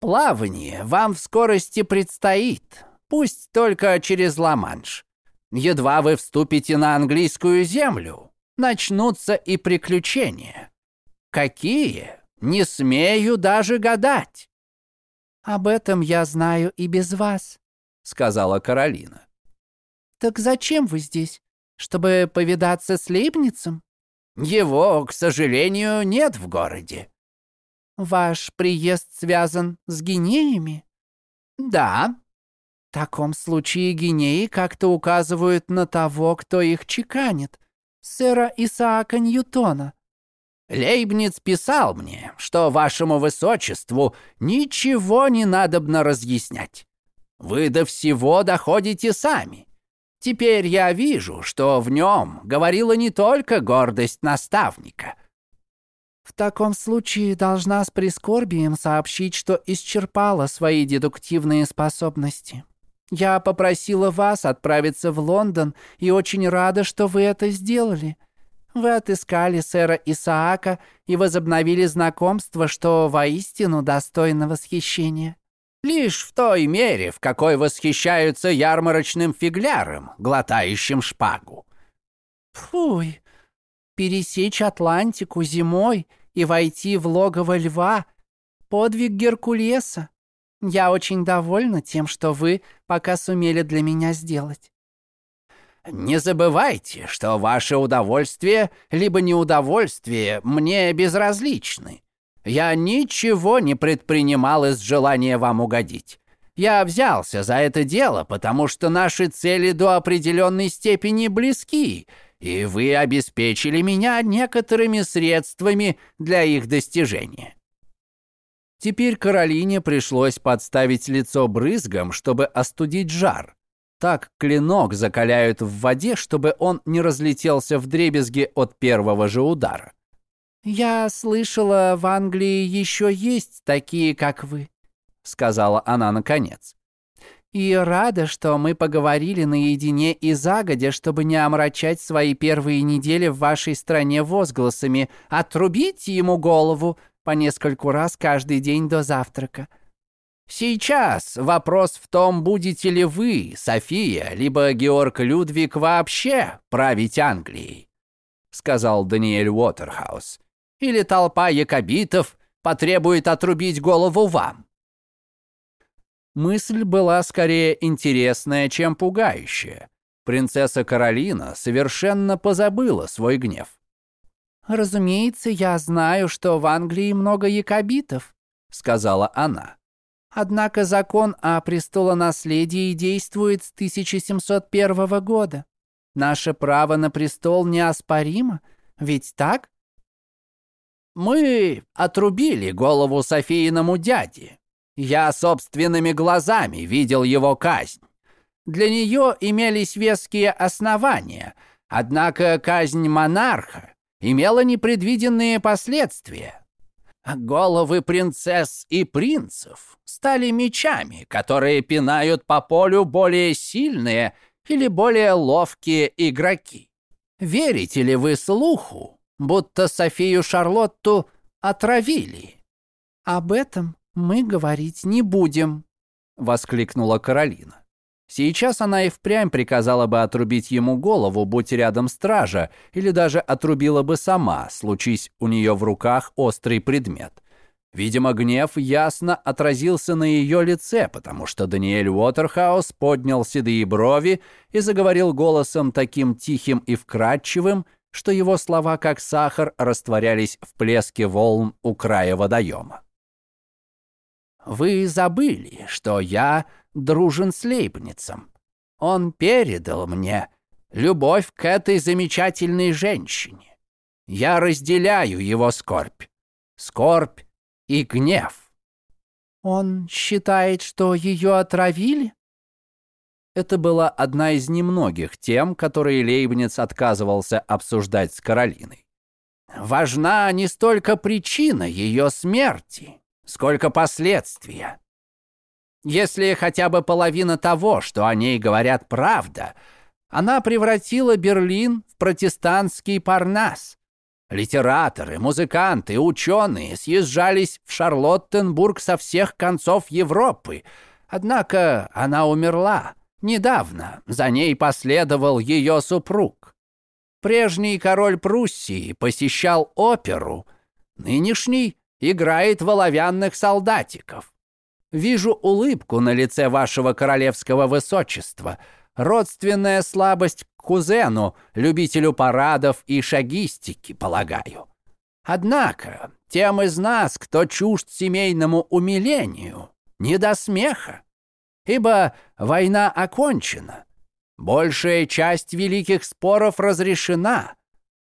Плавание вам в скорости предстоит, пусть только через Ла-Манш. Едва вы вступите на английскую землю, начнутся и приключения. Какие? Не смею даже гадать. Об этом я знаю и без вас, сказала Каролина. Так зачем вы здесь? Чтобы повидаться с Лейбницем? Его, к сожалению, нет в городе. Ваш приезд связан с гинеями? Да. В таком случае гинеи как-то указывают на того, кто их чеканит. Сэра Исаака Ньютона. Лейбниц писал мне, что вашему высочеству ничего не надобно разъяснять. Вы до всего доходите сами. Теперь я вижу, что в нем говорила не только гордость наставника, в таком случае должна с прискорбием сообщить, что исчерпала свои дедуктивные способности. Я попросила вас отправиться в Лондон и очень рада, что вы это сделали. Вы отыскали сэра Исаака и возобновили знакомство, что воистину достойно восхищения. Лишь в той мере, в какой восхищаются ярмарочным фигляром, глотающим шпагу. Фуй, пересечь Атлантику зимой — и войти в логово льва — подвиг Геркулеса. Я очень довольна тем, что вы пока сумели для меня сделать. Не забывайте, что ваше удовольствие либо неудовольствие мне безразличны. Я ничего не предпринимал из желания вам угодить. Я взялся за это дело, потому что наши цели до определенной степени близки, и вы обеспечили меня некоторыми средствами для их достижения». Теперь Каролине пришлось подставить лицо брызгом, чтобы остудить жар. Так клинок закаляют в воде, чтобы он не разлетелся в дребезги от первого же удара. «Я слышала, в Англии еще есть такие, как вы», — сказала она наконец. И рада, что мы поговорили наедине и загодя, чтобы не омрачать свои первые недели в вашей стране возгласами «Отрубите ему голову!» По нескольку раз каждый день до завтрака. Сейчас вопрос в том, будете ли вы, София, либо Георг Людвиг вообще править Англией, сказал Даниэль Уотерхаус. Или толпа якобитов потребует отрубить голову вам. Мысль была скорее интересная, чем пугающая. Принцесса Каролина совершенно позабыла свой гнев. «Разумеется, я знаю, что в Англии много якобитов», — сказала она. «Однако закон о престолонаследии действует с 1701 года. Наше право на престол неоспоримо, ведь так?» «Мы отрубили голову Софииному дяде», я собственными глазами видел его казнь. Для нее имелись веские основания, однако казнь монарха имела непредвиденные последствия. Головы принцесс и принцев стали мечами, которые пинают по полю более сильные или более ловкие игроки. Верите ли вы слуху, будто Софию Шарлотту отравили? Об этом мы говорить не будем», — воскликнула Каролина. Сейчас она и впрямь приказала бы отрубить ему голову, будь рядом стража, или даже отрубила бы сама, случись у нее в руках острый предмет. Видимо, гнев ясно отразился на ее лице, потому что Даниэль Уотерхаус поднял седые брови и заговорил голосом таким тихим и вкрадчивым, что его слова, как сахар, растворялись в плеске волн у края водоема. Вы забыли, что я дружен с Лейбницем. Он передал мне любовь к этой замечательной женщине. Я разделяю его скорбь. Скорбь и гнев. Он считает, что ее отравили? Это была одна из немногих тем, которые Лейбниц отказывался обсуждать с Каролиной. Важна не столько причина ее смерти, сколько последствия. Если хотя бы половина того, что о ней говорят, правда, она превратила Берлин в протестантский Парнас. Литераторы, музыканты, ученые съезжались в Шарлоттенбург со всех концов Европы. Однако она умерла. Недавно за ней последовал ее супруг. Прежний король Пруссии посещал оперу. Нынешний играет в оловянных солдатиков. Вижу улыбку на лице вашего королевского высочества — Родственная слабость к кузену, любителю парадов и шагистики, полагаю. Однако, тем из нас, кто чужд семейному умилению, не до смеха. Ибо война окончена. Большая часть великих споров разрешена.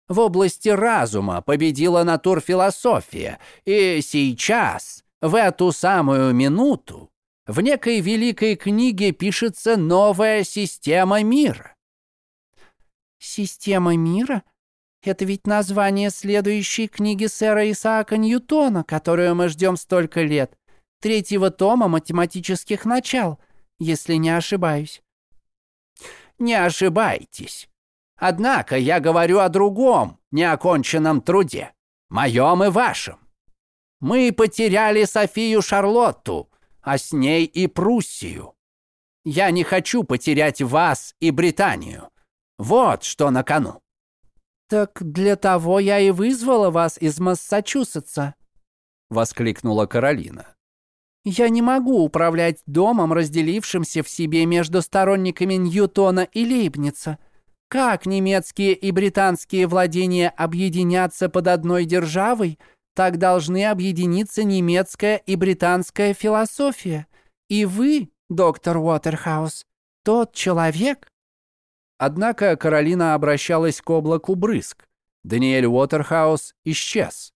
В области разума победила натурфилософия, и сейчас, в эту самую минуту, в некой великой книге пишется новая система мира. Система мира? Это ведь название следующей книги сэра Исаака Ньютона, которую мы ждем столько лет. Третьего тома математических начал, если не ошибаюсь. Не ошибайтесь. Однако я говорю о другом, неоконченном труде. Моем и вашем. Мы потеряли Софию Шарлотту, а с ней и Пруссию. Я не хочу потерять вас и Британию. Вот что на кону». «Так для того я и вызвала вас из Массачусетса», — воскликнула Каролина. «Я не могу управлять домом, разделившимся в себе между сторонниками Ньютона и Лейбница. Как немецкие и британские владения объединятся под одной державой — так должны объединиться немецкая и британская философия. И вы, доктор Уотерхаус, тот человек. Однако Каролина обращалась к облаку брызг. Даниэль Уотерхаус исчез.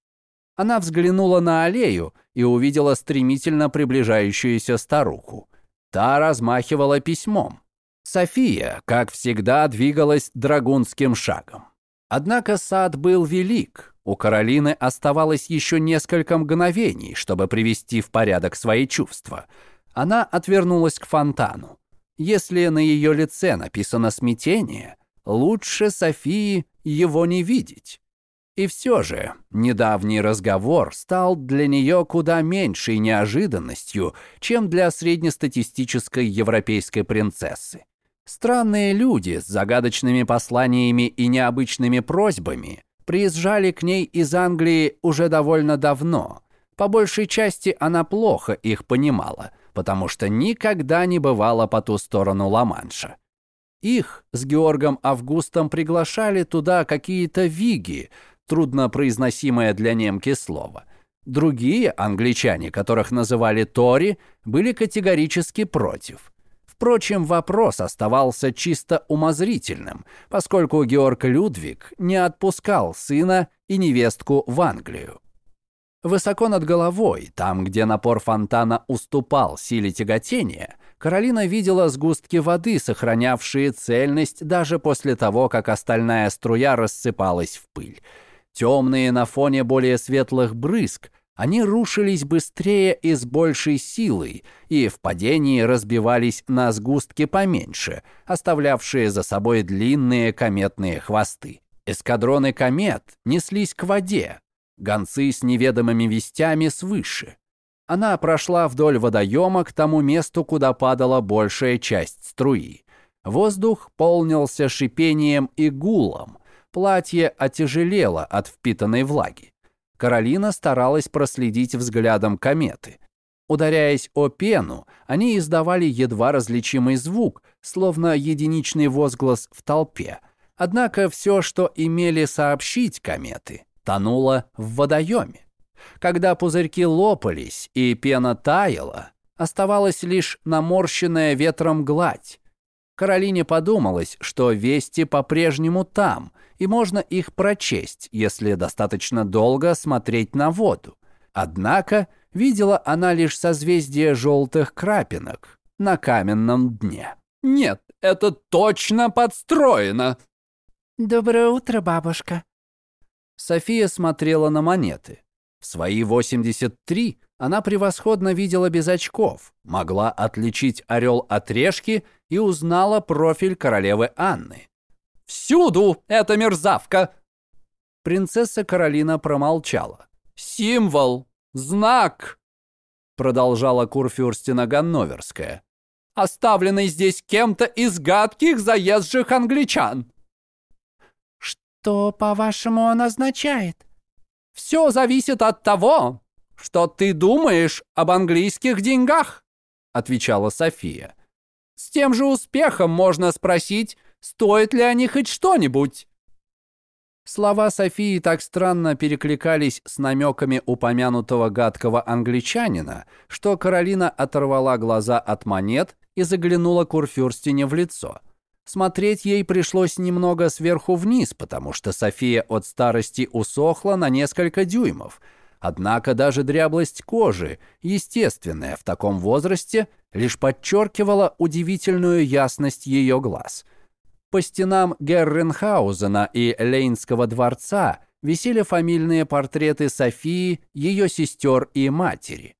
Она взглянула на аллею и увидела стремительно приближающуюся старуху. Та размахивала письмом. София, как всегда, двигалась драгунским шагом. Однако сад был велик, у Каролины оставалось еще несколько мгновений, чтобы привести в порядок свои чувства. Она отвернулась к фонтану. Если на ее лице написано смятение, лучше Софии его не видеть. И все же, недавний разговор стал для нее куда меньшей неожиданностью, чем для среднестатистической европейской принцессы. Странные люди с загадочными посланиями и необычными просьбами приезжали к ней из Англии уже довольно давно. По большей части она плохо их понимала, потому что никогда не бывала по ту сторону Ла-Манша. Их с Георгом Августом приглашали туда какие-то виги, труднопроизносимое для немки слово. Другие англичане, которых называли Тори, были категорически против – Впрочем, вопрос оставался чисто умозрительным, поскольку Георг Людвиг не отпускал сына и невестку в Англию. Высоко над головой, там, где напор фонтана уступал силе тяготения, Каролина видела сгустки воды, сохранявшие цельность даже после того, как остальная струя рассыпалась в пыль. Темные на фоне более светлых брызг, они рушились быстрее и с большей силой, и в падении разбивались на сгустки поменьше, оставлявшие за собой длинные кометные хвосты. Эскадроны комет неслись к воде, гонцы с неведомыми вестями свыше. Она прошла вдоль водоема к тому месту, куда падала большая часть струи. Воздух полнился шипением и гулом, платье отяжелело от впитанной влаги. Каролина старалась проследить взглядом кометы. Ударяясь о пену, они издавали едва различимый звук, словно единичный возглас в толпе. Однако все, что имели сообщить кометы, тонуло в водоеме. Когда пузырьки лопались и пена таяла, оставалась лишь наморщенная ветром гладь. Каролине подумалось, что вести по-прежнему там, и можно их прочесть, если достаточно долго смотреть на воду. Однако видела она лишь созвездие желтых крапинок на каменном дне. «Нет, это точно подстроено!» «Доброе утро, бабушка!» София смотрела на монеты. В свои 83 она превосходно видела без очков, могла отличить орел от решки и узнала профиль королевы Анны. «Всюду эта мерзавка!» Принцесса Каролина промолчала. «Символ! Знак!» Продолжала Курфюрстина Ганноверская. «Оставленный здесь кем-то из гадких заезжих англичан!» «Что, по-вашему, он означает?» «Все зависит от того, что ты думаешь об английских деньгах», отвечала София. «С тем же успехом можно спросить, стоит ли они хоть что-нибудь». Слова Софии так странно перекликались с намеками упомянутого гадкого англичанина, что Каролина оторвала глаза от монет и заглянула Курфюрстине в лицо. Смотреть ей пришлось немного сверху вниз, потому что София от старости усохла на несколько дюймов. Однако даже дряблость кожи, естественная в таком возрасте, лишь подчеркивала удивительную ясность ее глаз – по стенам Герренхаузена и Лейнского дворца висели фамильные портреты Софии, ее сестер и матери.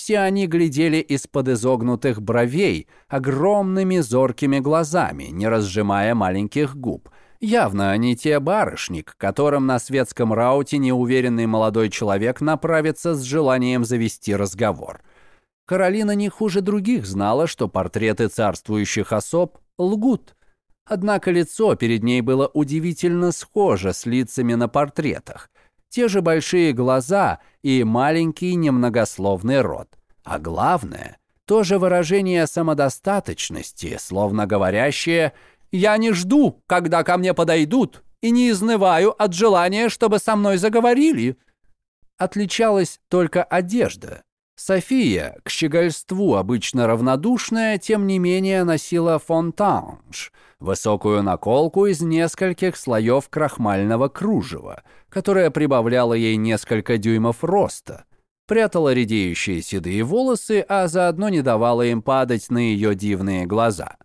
Все они глядели из-под изогнутых бровей огромными зоркими глазами, не разжимая маленьких губ. Явно они те барышни, к которым на светском рауте неуверенный молодой человек направится с желанием завести разговор. Каролина не хуже других знала, что портреты царствующих особ лгут – Однако лицо перед ней было удивительно схоже с лицами на портретах. Те же большие глаза и маленький немногословный рот. А главное, то же выражение самодостаточности, словно говорящее «Я не жду, когда ко мне подойдут, и не изнываю от желания, чтобы со мной заговорили». Отличалась только одежда. София, к щегольству обычно равнодушная, тем не менее носила фонтанж, высокую наколку из нескольких слоев крахмального кружева, которая прибавляла ей несколько дюймов роста, прятала редеющие седые волосы, а заодно не давала им падать на ее дивные глаза.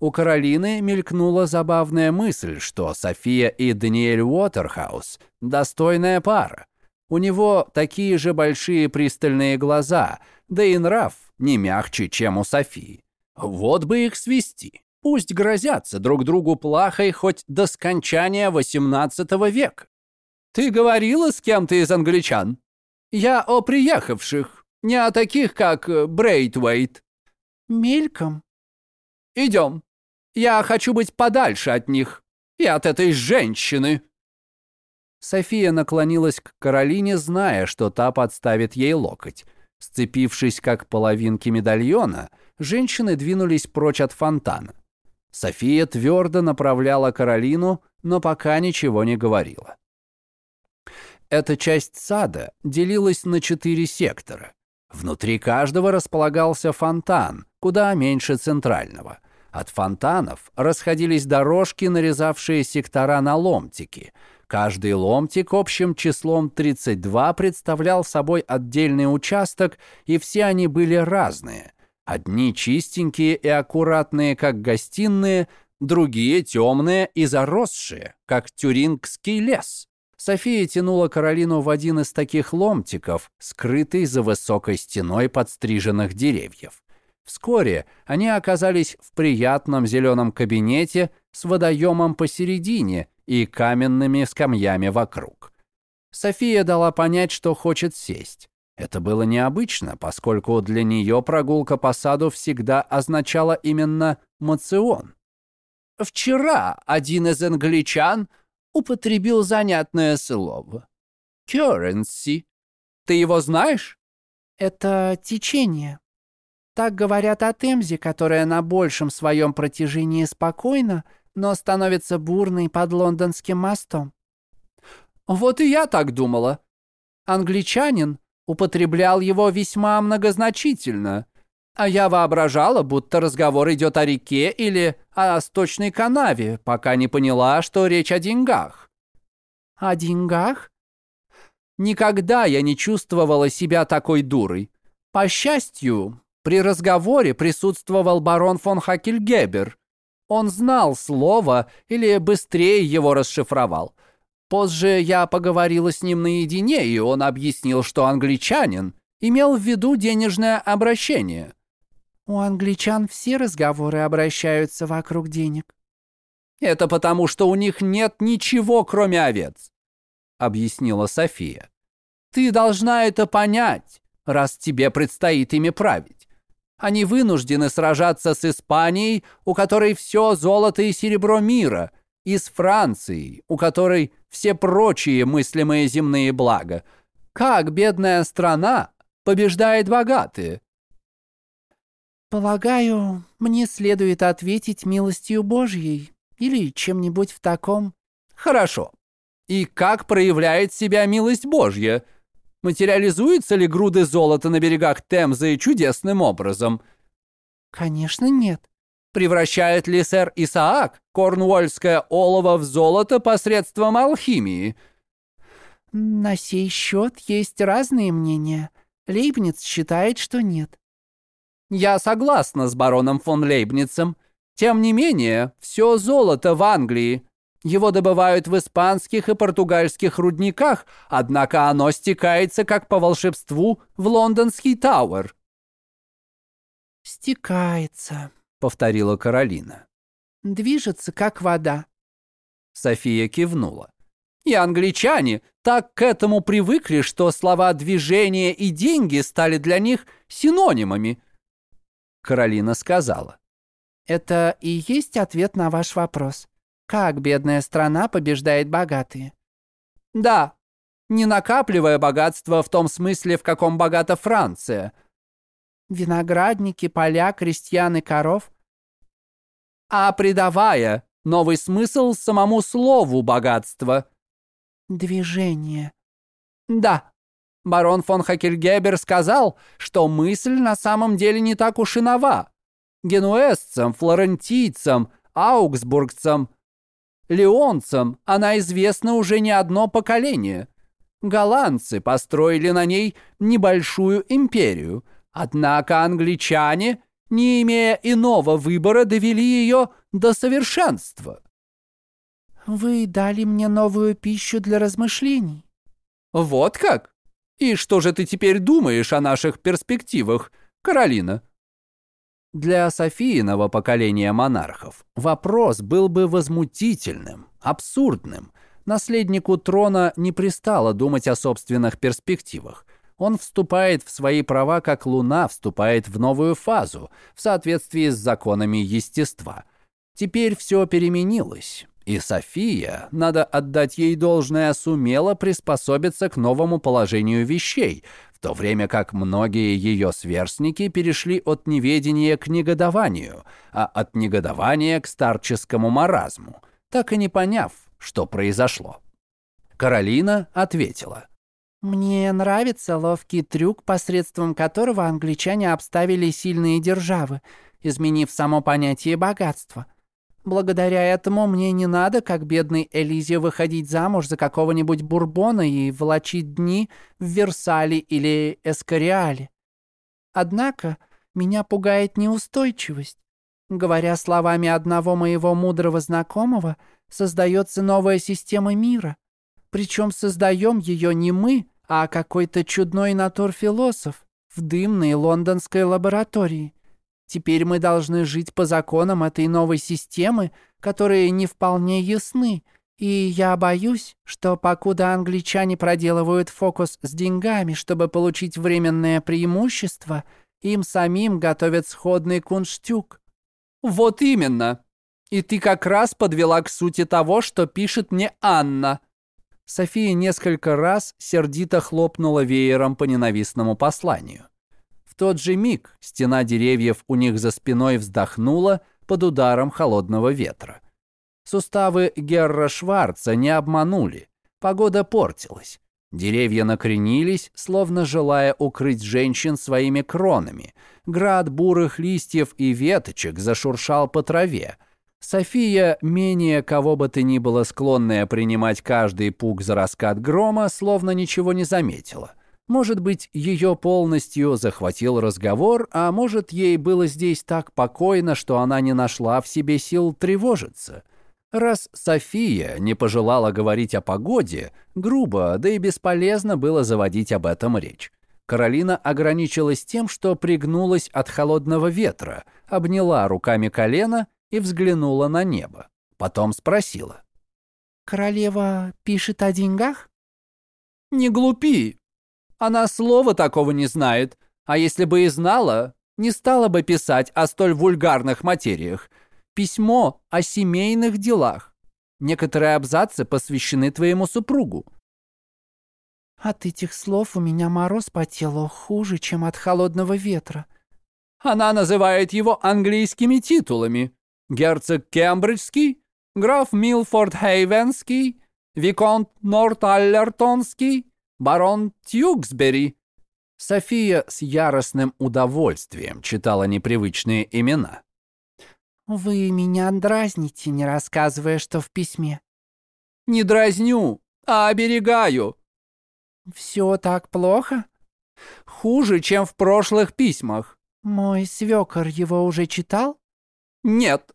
У Каролины мелькнула забавная мысль, что София и Даниэль Уотерхаус – достойная пара, у него такие же большие пристальные глаза, да и нрав не мягче, чем у Софии. Вот бы их свести. Пусть грозятся друг другу плахой хоть до скончания XVIII века. Ты говорила с кем-то из англичан? Я о приехавших, не о таких, как Брейтвейт. Мельком. Идем. Я хочу быть подальше от них и от этой женщины. София наклонилась к Каролине, зная, что та подставит ей локоть. Сцепившись как половинки медальона, женщины двинулись прочь от фонтана. София твердо направляла Каролину, но пока ничего не говорила. Эта часть сада делилась на четыре сектора. Внутри каждого располагался фонтан, куда меньше центрального. От фонтанов расходились дорожки, нарезавшие сектора на ломтики – Каждый ломтик общим числом 32 представлял собой отдельный участок, и все они были разные. Одни чистенькие и аккуратные, как гостиные, другие темные и заросшие, как тюрингский лес. София тянула Каролину в один из таких ломтиков, скрытый за высокой стеной подстриженных деревьев. Вскоре они оказались в приятном зеленом кабинете с водоемом посередине и каменными скамьями вокруг. София дала понять, что хочет сесть. Это было необычно, поскольку для нее прогулка по саду всегда означала именно мацион. Вчера один из англичан употребил занятное слово. «Currency». Ты его знаешь? Это течение. Так говорят о Темзе, которая на большем своем протяжении спокойно, но становится бурной под лондонским мостом. Вот и я так думала. Англичанин употреблял его весьма многозначительно, а я воображала, будто разговор идет о реке или о сточной канаве, пока не поняла, что речь о деньгах. О деньгах? Никогда я не чувствовала себя такой дурой. По счастью, при разговоре присутствовал барон фон Хакельгебер, он знал слово или быстрее его расшифровал. Позже я поговорила с ним наедине, и он объяснил, что англичанин имел в виду денежное обращение. У англичан все разговоры обращаются вокруг денег. Это потому, что у них нет ничего, кроме овец. объяснила София. «Ты должна это понять, раз тебе предстоит ими править. Они вынуждены сражаться с Испанией, у которой все золото и серебро мира, и с Францией, у которой все прочие мыслимые земные блага. Как бедная страна побеждает богатые? Полагаю, мне следует ответить милостью Божьей или чем-нибудь в таком. Хорошо. И как проявляет себя милость Божья? Материализуются ли груды золота на берегах Темзы чудесным образом? Конечно, нет. Превращает ли сэр Исаак корнуольское олово в золото посредством алхимии? На сей счет есть разные мнения. Лейбниц считает, что нет. Я согласна с бароном фон Лейбницем. Тем не менее, все золото в Англии. Его добывают в испанских и португальских рудниках, однако оно стекается, как по волшебству, в лондонский Тауэр. «Стекается», — повторила Каролина. «Движется, как вода». София кивнула. И англичане так к этому привыкли, что слова «движение» и «деньги» стали для них синонимами. Каролина сказала. «Это и есть ответ на ваш вопрос. Как бедная страна побеждает богатые?» «Да, не накапливая богатство в том смысле, в каком богата Франция. Виноградники, поля, крестьян и коров. А придавая новый смысл самому слову богатства. Движение. Да, Барон фон Хакельгебер сказал, что мысль на самом деле не так уж и нова. Генуэзцам, флорентийцам, аугсбургцам, леонцам она известна уже не одно поколение. Голландцы построили на ней небольшую империю, однако англичане, не имея иного выбора, довели ее до совершенства. «Вы дали мне новую пищу для размышлений». «Вот как?» И что же ты теперь думаешь о наших перспективах, Каролина?» Для Софииного поколения монархов вопрос был бы возмутительным, абсурдным. Наследнику трона не пристало думать о собственных перспективах. Он вступает в свои права, как луна вступает в новую фазу, в соответствии с законами естества. Теперь все переменилось. И София, надо отдать ей должное, сумела приспособиться к новому положению вещей, в то время как многие ее сверстники перешли от неведения к негодованию, а от негодования к старческому маразму, так и не поняв, что произошло. Каролина ответила. «Мне нравится ловкий трюк, посредством которого англичане обставили сильные державы, изменив само понятие богатства. Благодаря этому мне не надо, как бедной Элизе, выходить замуж за какого-нибудь Бурбона и волочить дни в Версале или Эскориале. Однако меня пугает неустойчивость. Говоря словами одного моего мудрого знакомого, создается новая система мира. Причем создаем ее не мы, а какой-то чудной натур-философ в дымной лондонской лаборатории. Теперь мы должны жить по законам этой новой системы, которые не вполне ясны, и я боюсь, что покуда англичане проделывают фокус с деньгами, чтобы получить временное преимущество, им самим готовят сходный кунштюк». «Вот именно. И ты как раз подвела к сути того, что пишет мне Анна». София несколько раз сердито хлопнула веером по ненавистному посланию. Тот же миг стена деревьев у них за спиной вздохнула под ударом холодного ветра. Суставы Герра Шварца не обманули. Погода портилась. Деревья накренились, словно желая укрыть женщин своими кронами. Град бурых листьев и веточек зашуршал по траве. София, менее кого бы то ни было склонная принимать каждый пук за раскат грома, словно ничего не заметила — может быть, ее полностью захватил разговор, а может, ей было здесь так покойно, что она не нашла в себе сил тревожиться. Раз София не пожелала говорить о погоде, грубо, да и бесполезно было заводить об этом речь. Каролина ограничилась тем, что пригнулась от холодного ветра, обняла руками колено и взглянула на небо. Потом спросила. «Королева пишет о деньгах?» Не глупи. Она слова такого не знает, а если бы и знала, не стала бы писать о столь вульгарных материях. Письмо о семейных делах. Некоторые абзацы посвящены твоему супругу. От этих слов у меня мороз по телу хуже, чем от холодного ветра. Она называет его английскими титулами. Герцог Кембриджский, граф Милфорд Хейвенский, виконт Норталлертонский, барон Тьюксбери. София с яростным удовольствием читала непривычные имена. «Вы меня дразните, не рассказывая, что в письме». «Не дразню, а оберегаю». «Все так плохо?» «Хуже, чем в прошлых письмах». «Мой свекор его уже читал?» «Нет».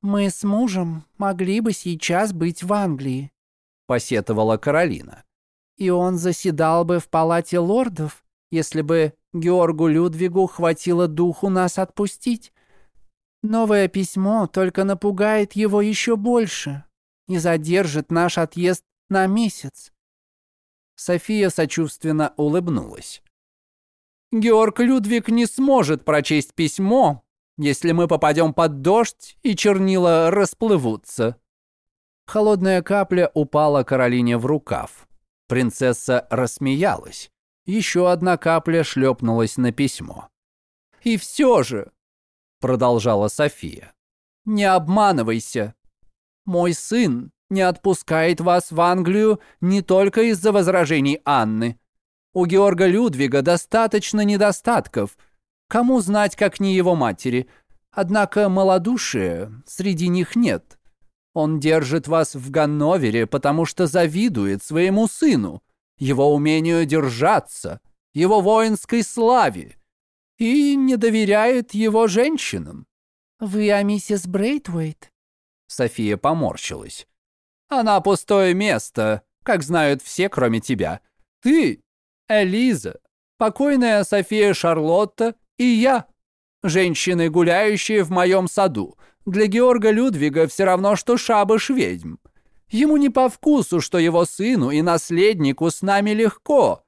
«Мы с мужем могли бы сейчас быть в Англии», — посетовала Каролина. «И он заседал бы в палате лордов, если бы Георгу Людвигу хватило духу нас отпустить. Новое письмо только напугает его еще больше и задержит наш отъезд на месяц. София сочувственно улыбнулась. Георг Людвиг не сможет прочесть письмо, если мы попадем под дождь и чернила расплывутся. Холодная капля упала Каролине в рукав. Принцесса рассмеялась. Еще одна капля шлепнулась на письмо. «И все же, продолжала София. «Не обманывайся. Мой сын не отпускает вас в Англию не только из-за возражений Анны. У Георга Людвига достаточно недостатков. Кому знать, как не его матери? Однако малодушия среди них нет. Он держит вас в Ганновере, потому что завидует своему сыну, его умению держаться, его воинской славе и не доверяет его женщинам. «Вы о миссис Брейтвейт?» София поморщилась. «Она пустое место, как знают все, кроме тебя. Ты, Элиза, покойная София Шарлотта и я, женщины, гуляющие в моем саду. Для Георга Людвига все равно, что шабаш ведьм. Ему не по вкусу, что его сыну и наследнику с нами легко,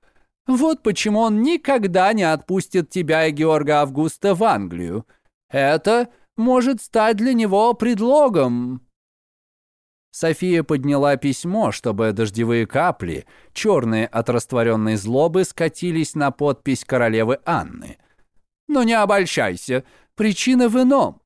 вот почему он никогда не отпустит тебя и Георга Августа в Англию. Это может стать для него предлогом». София подняла письмо, чтобы дождевые капли, черные от растворенной злобы, скатились на подпись королевы Анны. «Но не обольщайся, причина в ином».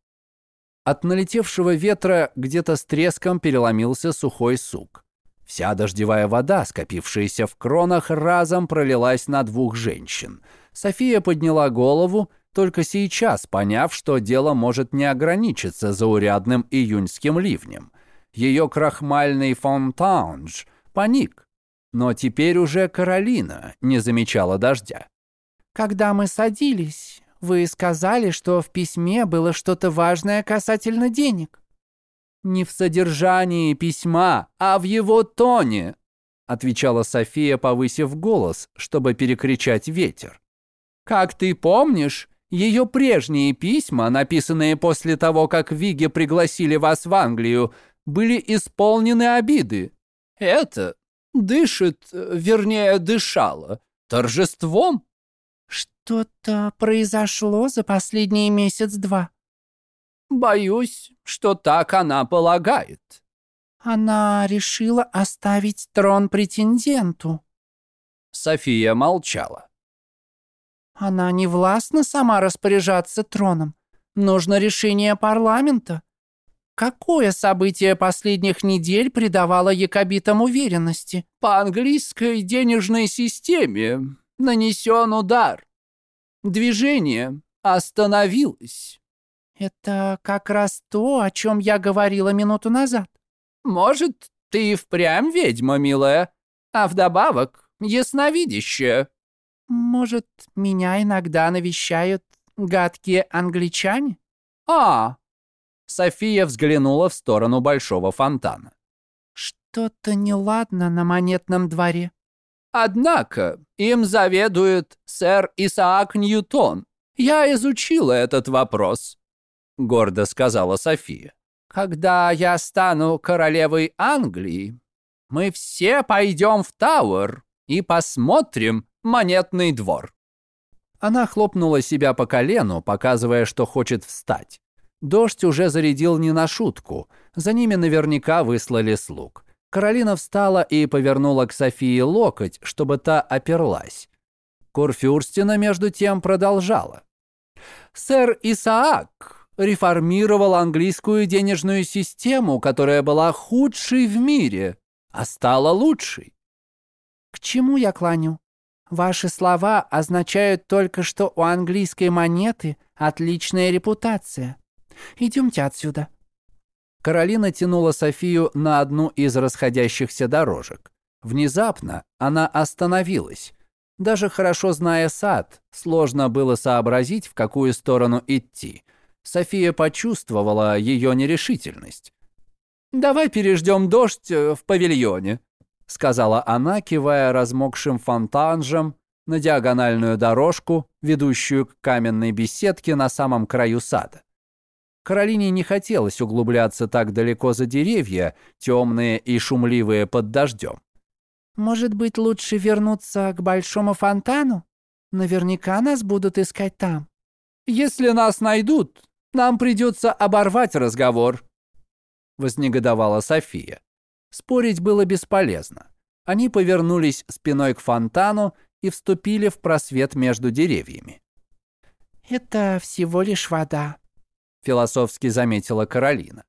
От налетевшего ветра где-то с треском переломился сухой сук. Вся дождевая вода, скопившаяся в кронах, разом пролилась на двух женщин. София подняла голову, только сейчас поняв, что дело может не ограничиться заурядным июньским ливнем. Ее крахмальный фонтанж паник, но теперь уже Каролина не замечала дождя. «Когда мы садились, вы сказали, что в письме было что-то важное касательно денег». «Не в содержании письма, а в его тоне», отвечала София, повысив голос, чтобы перекричать ветер. «Как ты помнишь, ее прежние письма, написанные после того, как Виги пригласили вас в Англию, были исполнены обиды. Это дышит, вернее, дышало, торжеством». «Что-то произошло за последний месяц-два», Боюсь, что так она полагает. Она решила оставить трон претенденту. София молчала. Она не властна сама распоряжаться троном. Нужно решение парламента. Какое событие последних недель придавало якобитам уверенности? По английской денежной системе нанесен удар. Движение остановилось. «Это как раз то, о чем я говорила минуту назад». «Может, ты впрямь ведьма, милая, а вдобавок ясновидящая». «Может, меня иногда навещают гадкие англичане?» «А!» София взглянула в сторону большого фонтана. «Что-то неладно на монетном дворе». «Однако им заведует сэр Исаак Ньютон. Я изучила этот вопрос гордо сказала София. «Когда я стану королевой Англии, мы все пойдем в Тауэр и посмотрим монетный двор». Она хлопнула себя по колену, показывая, что хочет встать. Дождь уже зарядил не на шутку. За ними наверняка выслали слуг. Каролина встала и повернула к Софии локоть, чтобы та оперлась. Курфюрстина, между тем, продолжала. «Сэр Исаак реформировал английскую денежную систему, которая была худшей в мире, а стала лучшей». «К чему я клоню? Ваши слова означают только, что у английской монеты отличная репутация. Идемте отсюда». Каролина тянула Софию на одну из расходящихся дорожек. Внезапно она остановилась. Даже хорошо зная сад, сложно было сообразить, в какую сторону идти. София почувствовала ее нерешительность. «Давай переждем дождь э, в павильоне», — сказала она, кивая размокшим фонтанжем на диагональную дорожку, ведущую к каменной беседке на самом краю сада. Каролине не хотелось углубляться так далеко за деревья, темные и шумливые под дождем. «Может быть, лучше вернуться к большому фонтану? Наверняка нас будут искать там». «Если нас найдут, нам придется оборвать разговор», — вознегодовала София. Спорить было бесполезно. Они повернулись спиной к фонтану и вступили в просвет между деревьями. «Это всего лишь вода», философски заметила Каролина.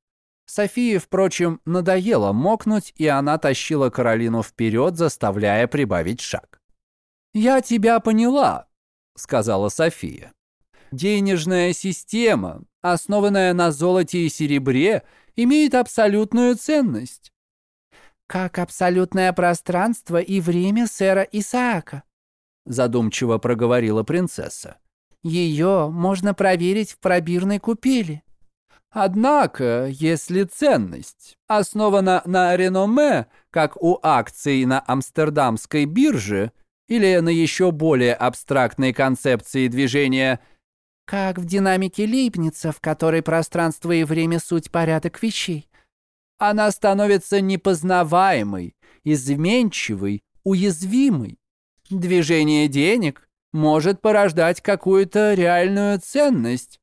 Софии, впрочем, надоело мокнуть, и она тащила Каролину вперед, заставляя прибавить шаг. «Я тебя поняла», — сказала София. «Денежная система, основанная на золоте и серебре, имеет абсолютную ценность». «Как абсолютное пространство и время сэра Исаака», задумчиво проговорила принцесса. Ее можно проверить в пробирной купели. Однако, если ценность основана на реноме, как у акций на Амстердамской бирже, или на еще более абстрактной концепции движения как в динамике Лейбница, в которой пространство и время суть порядок вещей. Она становится непознаваемой, изменчивой, уязвимой. Движение денег может порождать какую-то реальную ценность.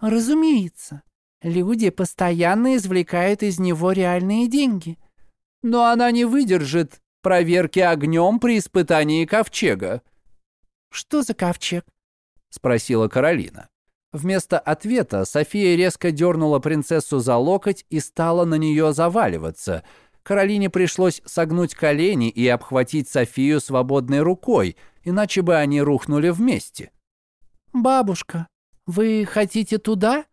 Разумеется, люди постоянно извлекают из него реальные деньги. Но она не выдержит проверки огнем при испытании ковчега. «Что за ковчег?» — спросила Каролина. Вместо ответа София резко дернула принцессу за локоть и стала на нее заваливаться. Каролине пришлось согнуть колени и обхватить Софию свободной рукой — иначе бы они рухнули вместе. «Бабушка, вы хотите туда?»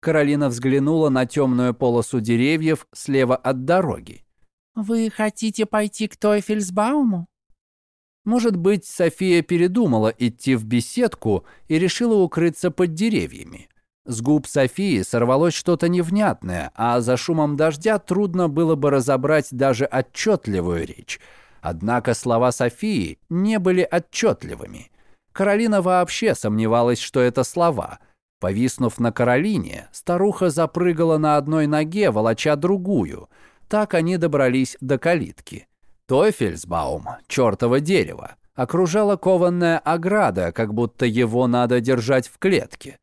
Каролина взглянула на темную полосу деревьев слева от дороги. «Вы хотите пойти к Тойфельсбауму?» Может быть, София передумала идти в беседку и решила укрыться под деревьями. С губ Софии сорвалось что-то невнятное, а за шумом дождя трудно было бы разобрать даже отчетливую речь – Однако слова Софии не были отчетливыми. Каролина вообще сомневалась, что это слова. Повиснув на Каролине, старуха запрыгала на одной ноге, волоча другую. Так они добрались до калитки. Тойфельсбаум, чертово дерево, окружала кованная ограда, как будто его надо держать в клетке.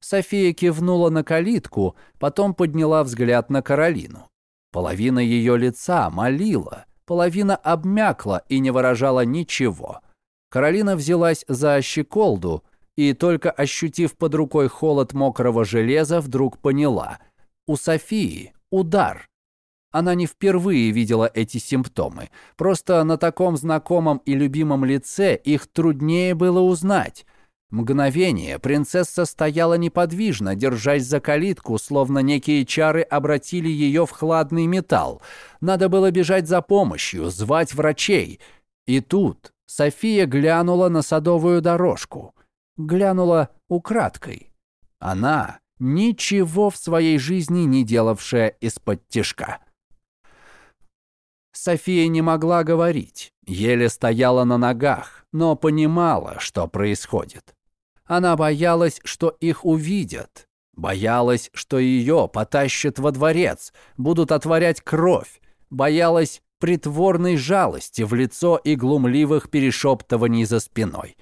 София кивнула на калитку, потом подняла взгляд на Каролину. Половина ее лица молила, половина обмякла и не выражала ничего. Каролина взялась за щеколду и, только ощутив под рукой холод мокрого железа, вдруг поняла. У Софии удар. Она не впервые видела эти симптомы. Просто на таком знакомом и любимом лице их труднее было узнать. Мгновение принцесса стояла неподвижно, держась за калитку, словно некие чары обратили ее в хладный металл. Надо было бежать за помощью, звать врачей. И тут София глянула на садовую дорожку. Глянула украдкой. Она, ничего в своей жизни не делавшая из-под тишка. София не могла говорить, еле стояла на ногах, но понимала, что происходит. Она боялась, что их увидят. Боялась, что ее потащат во дворец, будут отворять кровь. Боялась притворной жалости в лицо и глумливых перешептываний за спиной.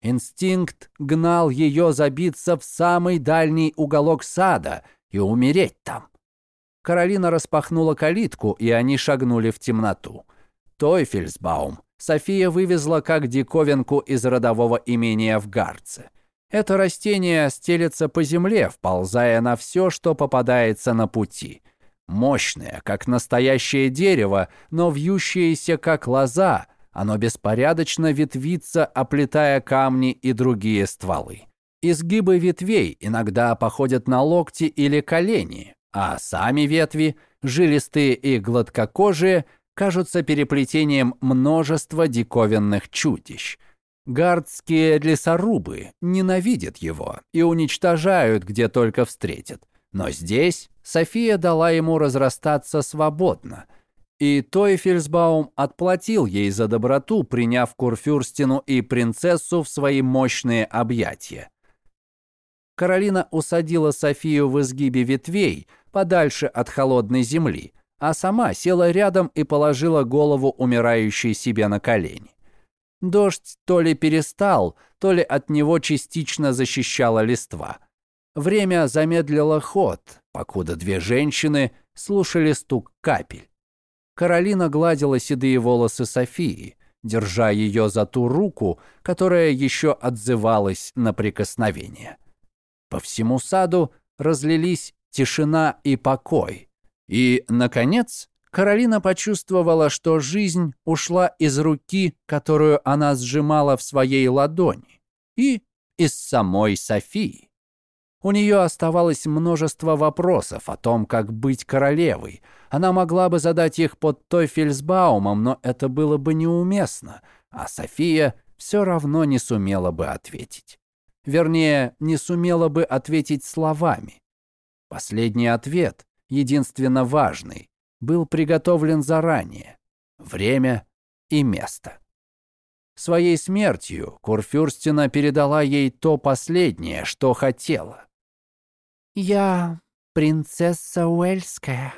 Инстинкт гнал ее забиться в самый дальний уголок сада и умереть там. Каролина распахнула калитку, и они шагнули в темноту. Тойфельсбаум София вывезла как диковинку из родового имения в Гарце. Это растение стелется по земле, вползая на все, что попадается на пути. Мощное, как настоящее дерево, но вьющееся, как лоза, оно беспорядочно ветвится, оплетая камни и другие стволы. Изгибы ветвей иногда походят на локти или колени, а сами ветви, жилистые и гладкокожие, кажутся переплетением множества диковинных чудищ. Гардские лесорубы ненавидят его и уничтожают, где только встретят. Но здесь София дала ему разрастаться свободно. И Тойфельсбаум отплатил ей за доброту, приняв Курфюрстину и принцессу в свои мощные объятия. Каролина усадила Софию в изгибе ветвей, подальше от холодной земли, а сама села рядом и положила голову умирающей себе на колени. Дождь то ли перестал, то ли от него частично защищала листва. Время замедлило ход, покуда две женщины слушали стук капель. Каролина гладила седые волосы Софии, держа ее за ту руку, которая еще отзывалась на прикосновение. По всему саду разлились тишина и покой. И, наконец, Каролина почувствовала, что жизнь ушла из руки, которую она сжимала в своей ладони, и из самой Софии. У нее оставалось множество вопросов о том, как быть королевой. Она могла бы задать их под Тойфельсбаумом, но это было бы неуместно, а София все равно не сумела бы ответить. Вернее, не сумела бы ответить словами. Последний ответ единственно важный, был приготовлен заранее. Время и место. Своей смертью Курфюрстина передала ей то последнее, что хотела. «Я принцесса Уэльская»,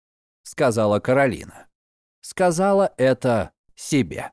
— сказала Каролина. Сказала это себе.